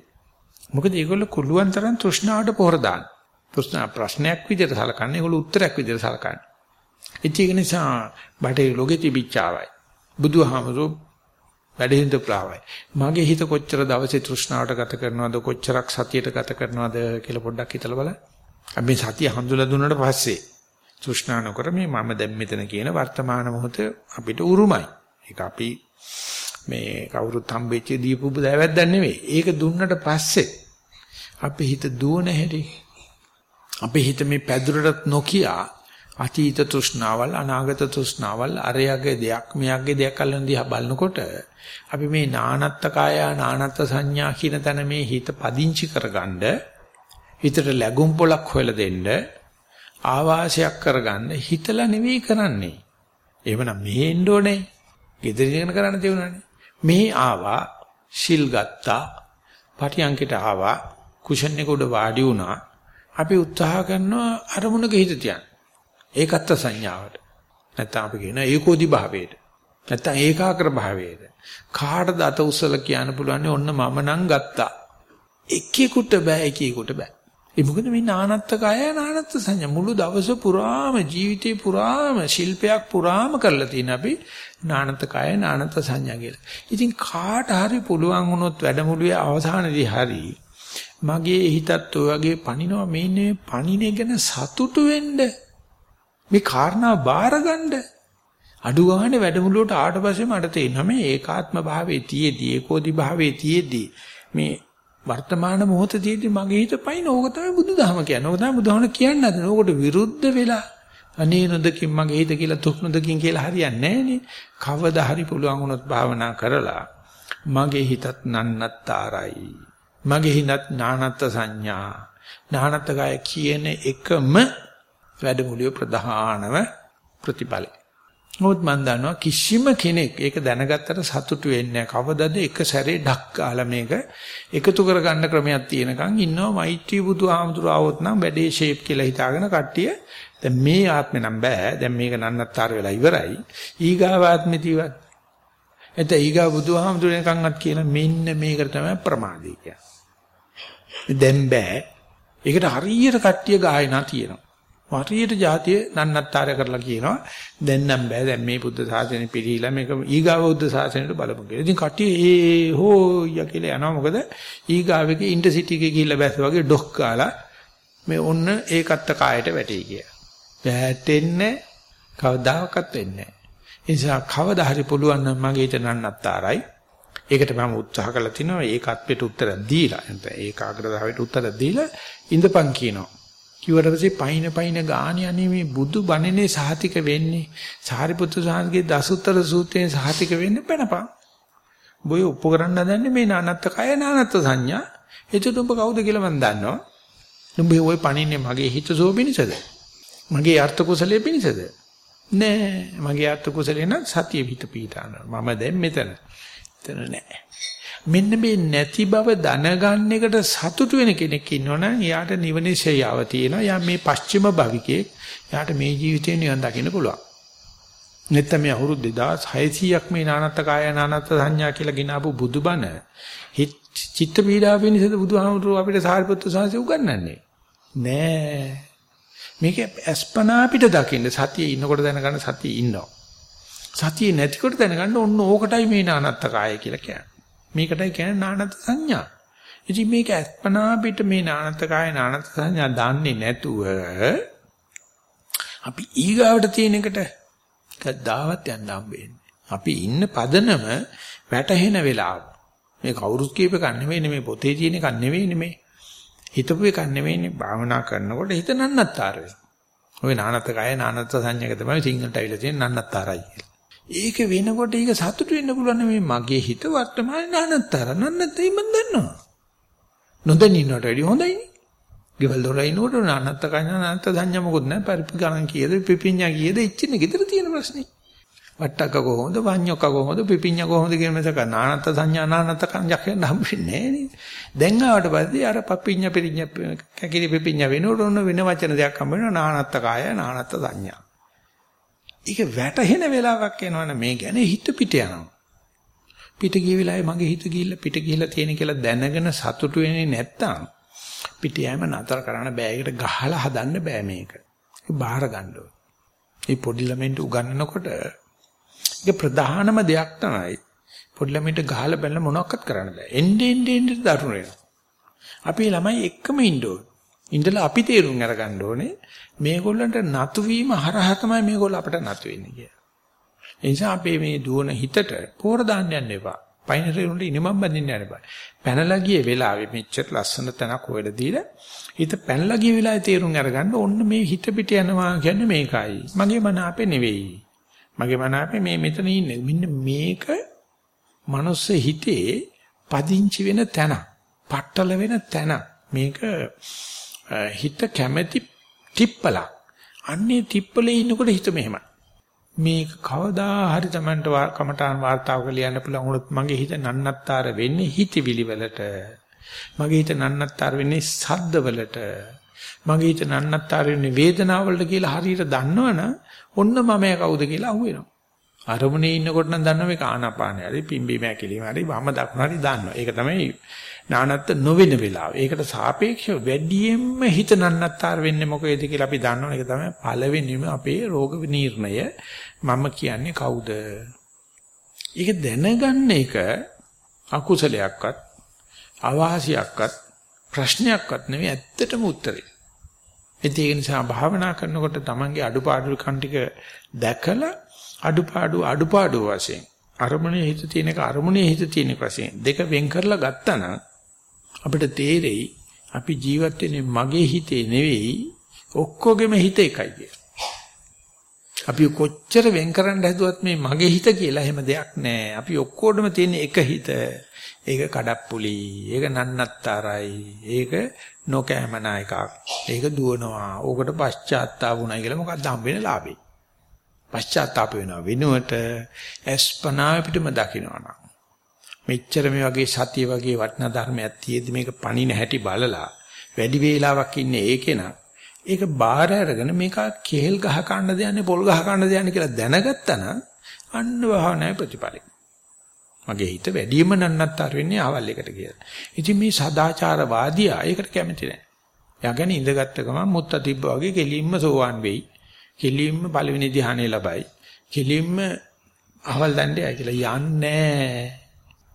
මොකද ඒගොල්ලෝ කුළුවන් තරම් තෘෂ්ණාවට පොහොර දාන. තෘෂ්ණා ප්‍රශ්නයක් විදිහට සලකන්නේ ඒගොල්ලෝ උත්තරයක් විදිහට සලකන්නේ. ඒක නිසා බටේ ලෝකෙ තිබිච්චාවයි. බුදුහාමරෝ වැඩහිඳ ප්‍රාවයි. මගේ හිත කොච්චර දවසේ තෘෂ්ණාවට ගත කරනවද කොච්චරක් සතියට ගත කරනවද කියලා පොඩ්ඩක් හිතලා බලන්න. අපි සතිය හඳුලා දුන්නාට පස්සේ තෘෂ්ණා නොකර මේ මම දැන් මෙතන කියන වර්තමාන මොහොත අපිට උරුමයි. ඒක අපි මේ කවුරුත් හම්බෙච්ච දීපු දෑවැද්දක් නෙවෙයි. ඒක දුන්නට පස්සේ අපේ හිත දුවන හැටි අපේ හිත මේ පැදුරට නොකිය අතීත තෘෂ්ණාවල් අනාගත තෘෂ්ණාවල් අරයගේ දෙයක් මෙයගේ දෙයක් අල්ලන දිහා බලනකොට අපි මේ නානත්ත කාය නානත්ත සංඥා කියන තැන මේ හිත පදිංචි කරගන්න හිතට ලැබුම් පොලක් හොයලා දෙන්න ආවාසයක් කරගන්න හිතලා නෙවෙයි කරන්නේ. එහෙමනම් මෙහෙන්න ඕනේ. gedare ඉගෙන කරන්න තියුණානේ. මෙහි ආවා සිල් ගත්තා. පටියංකිට ආවා. කුෂන් එක උඩ වාඩි වුණා. අපි උත්සාහ කරනවා අරමුණක හිත තියන්න. ඒකත්ත සංඥාවට. නැත්නම් අපි කියන ඒකෝදි භාවයට. නැත්නම් ඒකාග්‍ර භාවයට. කාටද අත උස්සල කියන්න පුළුවන් ඔන්න මම නම් ගත්තා. එකෙකුට බෑ එකෙකුට බෑ. ඒ මොකද මේ නානත්ත කය නානත්ත සංඥා මුළු දවස පුරාම ජීවිතේ පුරාම ශිල්පයක් පුරාම කරලා තියෙන අපි නානත්ත කය නානත්ත සංඥා කියලා. ඉතින් කාට හරි පුළුවන් වුණොත් වැඩමුළුවේ අවසානයේදී හරි මගේ හිතත් ඔය වගේ පණිනවා මේනේ පණිනේ ගැන සතුටු වෙන්න. මේ කාරණා බාරගන්න. අඩු ගන්න වැඩමුළුවට ආවට පස්සේ මට තේරෙනවා මේ ඒකාත්ම භාවයේ තියේදී ඒකෝදි භාවයේ තියේදී මේ වර්තමාන මොහොතේදී මගේ හිත පයින් ඕක තමයි බුදුදහම කියන්නේ. ඕක තමයි බුදුහමන කියන්නේ නැද. ඕකට විරුද්ධ වෙලා අනේ නොදකින් මගේ හිත කියලා තුක් නොදකින් කියලා හරියන්නේ නැහනේ. කවදා හරි පුළුවන් වුණොත් භාවනා කරලා මගේ හිතත් නන්නත්තරයි. මගේ හිතත් නානත්ත් සංඥා. නානත්ත් ගය කියන එකම වැඩමුළුවේ ප්‍රධානම ප්‍රතිඵලයි. නමුත් මම දන්නවා කිසිම කෙනෙක් ඒක දැනගත්තට සතුටු වෙන්නේ නැහැ. කවදද එක සැරේ ඩක් ගාලා මේක එකතු කරගන්න ක්‍රමයක් තියෙනකන් ඉන්නවා මෛත්‍රී බුදුහාමුදුරුවෝ આવොත් නම් වැඩේ ෂේප් කියලා හිතාගෙන කට්ටිය දැන් මේ ආත්මේ නම් බෑ. දැන් මේක නන්නත්තර වෙලා ඉවරයි. ඊගාව ආත්මේ තියවත්. එතන ඊගා බුදුහාමුදුරෙන්කන්වත් කියන මෙන්න මේකට තමයි ප්‍රමාදය කියන්නේ. දැන් බෑ. ඒකට හරියට කට්ටිය ගායනා තියෙනවා. හරියට જાතිය නන්නත්තර කරලා කියනවා දැන් නම් බෑ දැන් මේ බුද්ධ ශාසනය පිළිහිලා මේක ඊගාව බුද්ධ ශාසනයට බලමු කියලා. ඉතින් කට්ටිය ඒ හෝ ය කියලා යනවා මොකද ඊගාවෙක ඉන්ටර්සිටි එකේ ගිහිල්ලා බැස්ස වගේ ඩොක් කාලා මේ ඔන්න ඒකත්ත කායට වැටේ කියලා. වැටෙන්නේ කවදාකවත් වෙන්නේ නැහැ. ඒ නිසා කවදා හරි පුළුවන් නම් මගේ හිත නන්නත්තරයි. ඒකට මම උත්සාහ කළා තිනවා ඒකත්පෙට උත්තර දීලා නැත්නම් ඒකාග්‍රතාවයට උත්තර දීලා ඉඳපන් කියනවා. කිව්වට පස්සේ පයින් පයින් ගාණ යන්නේ මේ බුදු බණනේ සාතික වෙන්නේ. සාරිපුත්‍ර සාන්තිගේ දසුත්තර සූත්‍රයෙන් සාතික වෙන්නේ බැනපන්. බොය උප කරන්න හදන්නේ මේ නානත්ත කය නානත්ත සංඥා. එතකොට උඹ කවුද කියලා මම දන්නවා. උඹ ওই පණින්නේ මගේ හිත සෝබිනිසද? මගේ අර්ථ කුසලයේ පිණිසද? නෑ. මගේ අර්ථ කුසලේ නම් සතිය පිට පීඨාන. මම දැන් මෙතන. එතන නෑ. මෙන්න මේ නැති බව දැනගන්න එකට සතුටු වෙන කෙනෙක් ඉන්නවනම් එයාට නිවනේ ශයාව තියෙනවා. යා මේ පස්චිම භවිකේ එයාට මේ ජීවිතේ නිවන් දකින්න පුළුවන්. නැත්නම් මේ අවුරුදු 2600ක් මේ නානත්ත කාය නානත්ත සංඥා කියලා ගినాපු බුදුබණ චිත්ත පීඩාව වෙනසද බුදුහාමුදුරුවෝ අපිට සාරිපුත්තු සාංශය උගන්වන්නේ නෑ මේක අස්පනා පිට දකින්න සතියේ ඉන්නකොට දැනගන්න සතියේ ඉන්නවා සතියේ නැතිකොට දැනගන්න ඔන්න ඕකටයි මේ නානත්ත කාය කියලා කියන්නේ මේකටයි කියන්නේ නානත් සංඥා. ඉතින් මේක අස්පනා පිට මේ නානත් කාය නානත් සංඥා දන්නේ නැතුව අපි ඊගාවට තියෙන එකට කද්දාවත් යන්න හම්බෙන්නේ. අපි ඉන්න පදනම වැටහෙන වෙලාව. මේ කවුරුත් කියප එකක් නෙවෙයි මේ පොතේ තියෙන එකක් නෙවෙයි මේ. හිතපු එකක් නෙවෙයිනේ භාවනා කරනකොට හිත නන්නත්තර වෙනවා. ඔය නානත් කාය නානත් සංඥාක තමයි සිංහලට අවිලා තියෙන නන්නත්තරයි කියලා. ඒක වෙනකොට ඒක සතුට වෙන්න පුළුවන් මේ මගේ හිත වර්තමානයේ නන්නතර නන්නතයි මන් දන්නවා. නොදැනින්නට වැඩි හොඳයිනේ. ගෙවල් දොරයිනෝට නන්නත කන නන්නත සංඥා මොකුත් නැහැ. පරිපි ගණන් කීයද පිපිඤ්ඤා කීයද ඉච්චිනේ ගෙදර තියෙන ප්‍රශ්නේ. වට්ටක්ක කොහොමද වඤ්ඤොක්ක කොහොමද පිපිඤ්ඤා කොහොමද කියන මේක නානත සංඥා නානත කංජක් කියන්න හම්බෙන්නේ නැහැ නේද. දැන් ආවට පස්සේ අර පපිඤ්ඤා පිරිඤ්ඤා කැකිරි පිපිඤ්ඤා වෙනකොට ඔන්න වෙන වචන දෙයක් හම්බ වෙනවා නානත්ත කාය නානත්ත සංඥා. ඒක වැටහෙන වෙලාවක් එනවනේ මේ ගැන හිත පිට යනවා. පිට ගිය වෙලාවේ මගේ හිත ගිහිල්ලා පිට ගිහිල්ලා තියෙන කියලා දැනගෙන සතුටු වෙන්නේ නැත්තම් පිට යෑම නතර කරන්න බෑ. ඒකට ගහලා හදන්න බෑ මේක. ඒක බාහිර ගන්න ඕනේ. මේ පොඩි ළමෙන්ට උගන්වනකොට ඒක ප්‍රධානම දෙයක් තමයි පොඩි ළමයට ගහලා බැලලා මොනවක්වත් කරන්න බෑ. එන්නේ එන්නේ එන්නේ දරුණු වෙනවා. අපි ළමයි එක්කම ඉන්න ඕනේ. ඉඳලා අපි තේරුම් අරගන්න ඕනේ මේගොල්ලන්ට නතු වීම හරහා තමයි මේගොල්ලෝ අපට නතු වෙන්නේ කියලා. ඒ නිසා අපි මේ දුවන හිතට පෝර දාන්න යන්න එපා. පයින්රේ උන්ට ඉනමම් බඳින්න යන්න එපා. පැනලා ගිය වෙලාවේ මෙච්චර ලස්සන තැනක් හොයලා දීලා හිත පැනලා ගිය වෙලාවේ තේරුම් අරගන්න ඕන්න මේ හිත පිට යනවා කියන්නේ මේකයි. මගේ මන අපේ නෙවෙයි. මගේ මන අපේ මේ මෙතන ඉන්නේ. මෙන්න මේක මනුස්ස හිතේ පදිංචි වෙන තැන. පట్టල වෙන තැන. මේක හිත කැමැති තිප්පලක්. අන්නේ තිප්පලේ ඉන්නකොට හිත මෙහෙමයි. මේක කවදා හරි Tamanට කමටාන් වார்த்தාවක ලියන්න පුළුවන් උනොත් මගේ හිත නන්නත්තර වෙන්නේ හිතවිලි වලට. මගේ හිත නන්නත්තර වෙන්නේ සද්ද වලට. මගේ හිත නන්නත්තර වෙන්නේ වේදනාව වලට කියලා හරියට දන්නවනම් ඔන්න මම කවුද කියලා අහුවෙනවා. අරමුණේ ඉන්නකොට නම් දන්නවා මේක ආනාපානය හරි පිම්බීම හැකිලිම හරි වම දකුණ හරි දන්නවා. ඒක තමයි නානත්ත නොවෙන වෙලාව. ඒකට සාපේක්ෂව වැඩියෙන්ම හිත නන්නත්තර වෙන්නේ මොකේද කියලා අපි දන්නවනේ. ඒක තමයි පළවෙනිම අපේ රෝග නිర్ణය. මම කියන්නේ කවුද? ඒක දැනගන්න එක අකුසලයක්වත් අවාසියක්වත් ප්‍රශ්නයක්වත් නෙවෙයි ඇත්තටම උත්තරේ. ඒක නිසා භාවනා කරනකොට තමන්ගේ අඩුපාඩු කන් ටික දැකලා අඩුපාඩු අඩුපාඩු වශයෙන් අරමුණේ හිත තියෙන එක අරමුණේ හිත තියෙන වශයෙන් දෙක වෙන් කරලා ගත්තා නම් අපිට තේරෙයි අපි ජීවත් වෙන්නේ මගේ හිතේ නෙවෙයි ඔක්කොගෙම හිත එකයි කියලා. අපි කොච්චර වෙන් කරන්න හැදුවත් මේ මගේ හිත කියලා එහෙම දෙයක් නැහැ. අපි ඔක්කොටම තියෙන එක හිත. ඒක කඩප්පුලි. ඒක නන්නත්තරයි. ඒක නොකෑමනා එකක්. ඒක දුවනවා. ඕකට පශ්චාත්තාප වුණා කියලා මොකක්ද හම් වෙන ලාභේ. පශ්චාත්තාප වෙනවා වෙනුවට අස්පනා පිටම දකින්නවා මෙච්චර මේ වගේ සතිය වගේ වටිනා ධර්මයක් තියෙද්දි මේක පණින හැටි බලලා වැඩි වේලාවක් ඉන්නේ ඒකේන ඒක බාහිර අරගෙන මේක කෙහෙල් ගහ ගන්න දෙන්නේ පොල් ගහ ගන්න දෙන්නේ කියලා දැනගත්තා නම් අන්න භාවනාවේ ප්‍රතිඵලයි මගේ හිත වැඩිම නන්නත්තර වෙන්නේ ආවල් එකට කියලා. ඉතින් මේ සදාචාරවාදියා ඒකට කැමති නැහැ. යා ගැන ඉඳගත්ත ගමන් මුත්ත තිබ්බා වගේ කෙලින්ම සෝවාන් වෙයි. කෙලින්ම පළවෙනි ධ්‍යානෙ ලබයි. කෙලින්ම අහවල් දණ්ඩේ කියලා යන්නේ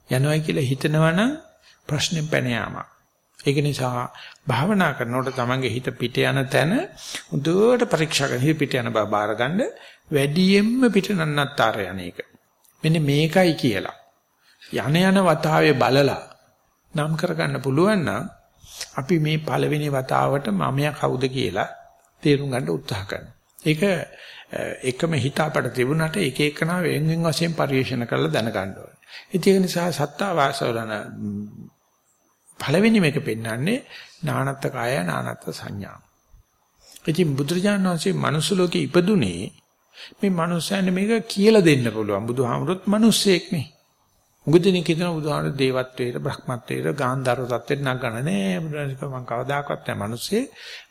යනවා කියලා හිතනවනම් ප්‍රශ්නෙම් පැන යාමක්. ඒක නිසා භාවනා කරනකොට තමන්ගේ හිත පිට යන තැන උදේට පරීක්ෂා කරන හිත පිට යන බව බාරගන්න වැඩියෙන්ම පිට නන්නත්තර යන එක. මෙන්න මේකයි කියලා. යන යන වතාවේ බලලා නම් කරගන්න පුළුවන් නම් අපි මේ පළවෙනි වතාවට මමයා කවුද කියලා තේරුම් ගන්න උත්සාහ කරනවා. ඒක එකම හිත අපට තිබුණාට එක එකනා වෙන වෙන වශයෙන් පරිශන කරලා දැනගන්න ඕනේ. ඒක නිසා සත්තා වාසවලන පළවෙනි මේක පෙන්වන්නේ නානත්ත් කාය නානත්ත් සංඥා. ඉතින් බුදුරජාණන් වහන්සේ මනුස්ස ලෝකේ ඉපදුනේ මේ මනුස්සයන් මේක කියලා දෙන්න පුළුවන්. බුදුහාමුදුරුවොත් මිනිස්සෙක් නේ. මුගදිනේ කියන බුදුහාමුදුරුවෝ දේවත්වයට බ්‍රහ්මත්වයට ගාන්ධාර තත්ත්වයට නගන නෑ. බුදුරජාණන් මම කවදාකවත් නෑ මිනිස්සේ.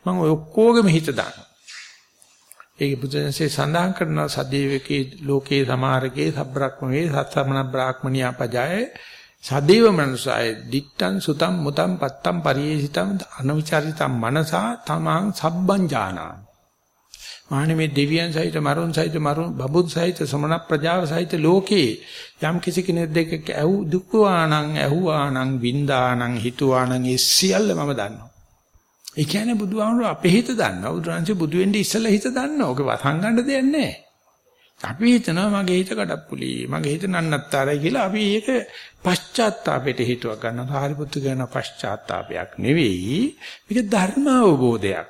මම ඔය ඔක්කොගෙම හිත දානවා. ඒක බුදුන්සේ සඳහන් කරන සදේවකේ ලෝකේ සමාරකේ සබ්‍රක්‍මවේ සත්සමන බ්‍රාහ්මනියා පජාය. සදේව මනසය. දිත්තං සුතං මුතං පත්තං පරියේසිතං අනවිචාරිතං මනසා තමං සබ්බං ජානා මානේ මේ දෙවියන් සහිත මරුන් සහිත මරුන් බබුන් සහිත සමන ප්‍රජාව සහිත ලෝකේ යම් කිසි කෙනෙක් දෙක ඇහු දුක්වානං ඇහුවානං වින්දානං හිතුවානං ඒ සියල්ල මම දන්නවා. ඒ කියන්නේ බුදුහාමුදුර අපේ හිත දන්නවා. බුදුරන්සේ බුදු වෙන්නේ ඉස්සෙල්ලා හිත දන්නවා. ඔක වසන් ගන්න දෙයක් නැහැ. අපි හිතනවා මගේ හිත කඩප්පුලි, මගේ හිත නන්නත්තරයි කියලා අපි ඒක පශ්චාත්තාපයට හේතුවක් ගන්නවා. සාරිපුත්තු කියන පශ්චාත්තාපයක් නෙවෙයි. මේක ධර්ම අවබෝධයක්.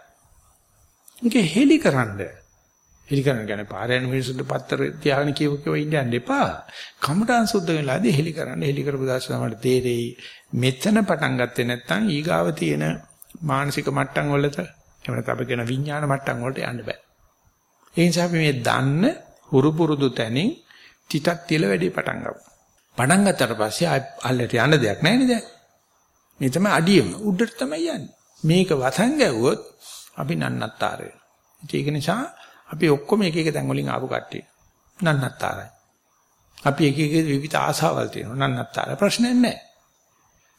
මේක හෙලිකරනද. හෙලිකරන කියන්නේ පාරයන් මිනිසුන්ට පත්තර තියාගෙන කියව කියව ඉන්න එපා. කමඨාන් සුද්ධ වෙලාදී හෙලිකරන හෙලි කරපු දාසනමට තේරෙයි. මෙතන පටන් ගත්තේ නැත්නම් ඊගාව තියෙන මානසික මට්ටම් වලට එහෙම නැත්නම් අපි කියන විඥාන මට්ටම් වලට යන්න බෑ. ඒ නිසා අපි මේ දන්න හුරු පුරුදු තැනින් තිතක් තියලා වැඩි පටන් ගමු. පටන් ගත්තට පස්සේ අල්ලට යන්න දෙයක් නැහැ නේද? මේ තමයි අඩියම උඩට තමයි යන්නේ. මේක වසන් ගැව්වොත් අපි නන්නත්තාරය. ඒක නිසා අපි ඔක්කොම එක එක තැන් වලින් ආපු කට්ටිය. නන්නත්තාරයි. අපි එක එක විවිධ ආසාවල් තියෙනවා. නන්නත්තර ප්‍රශ්නයක් නැහැ.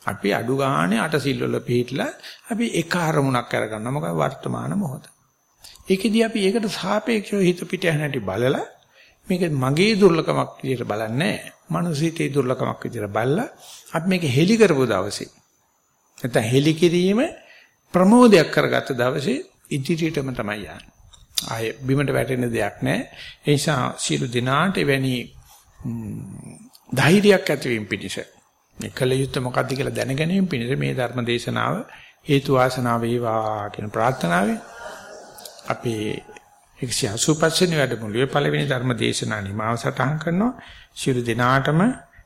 අපි අඩු ගානේ අට සිල් වල පිළිట్లా අපි එක අරමුණක් අරගන්නවා. මොකද වර්තමාන මොහොත. ඒකෙදී අපි ඒකට සාපේක්ෂව හිත පිට යනටි බලලා මේක මගේ දුර්ලකමක් විදිහට බලන්නේ නැහැ. මනුසිතේ දුර්ලකමක් විදිහට බලලා අපි මේක හෙලි කරපු දවසේ නැත්නම් හෙලි කිරීම ප්‍රමෝදයක් කරගත්ත දවසේ ඉදිරියටම තමයි යන්නේ. ආය බිමට වැටෙන දෙයක් නැහැ. ඒ නිසා සියලු දිනාට එවැනි ධෛර්යයක් ඇතිවීම පිණිස මේ කල යුත්තේ මොකද්ද කියලා දැනගැනීම පිණිස මේ ධර්ම දේශනාව හේතු වාසනා වේවා කියන ප්‍රාර්ථනාවෙන් අපේ 185 වෙනි වැඩමුළුවේ පළවෙනි ධර්ම දේශනා නිමාව සටහන් කරනවා. සියලු දිනාටම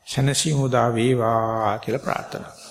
සනසි මුදා වේවා කියලා ප්‍රාර්ථනා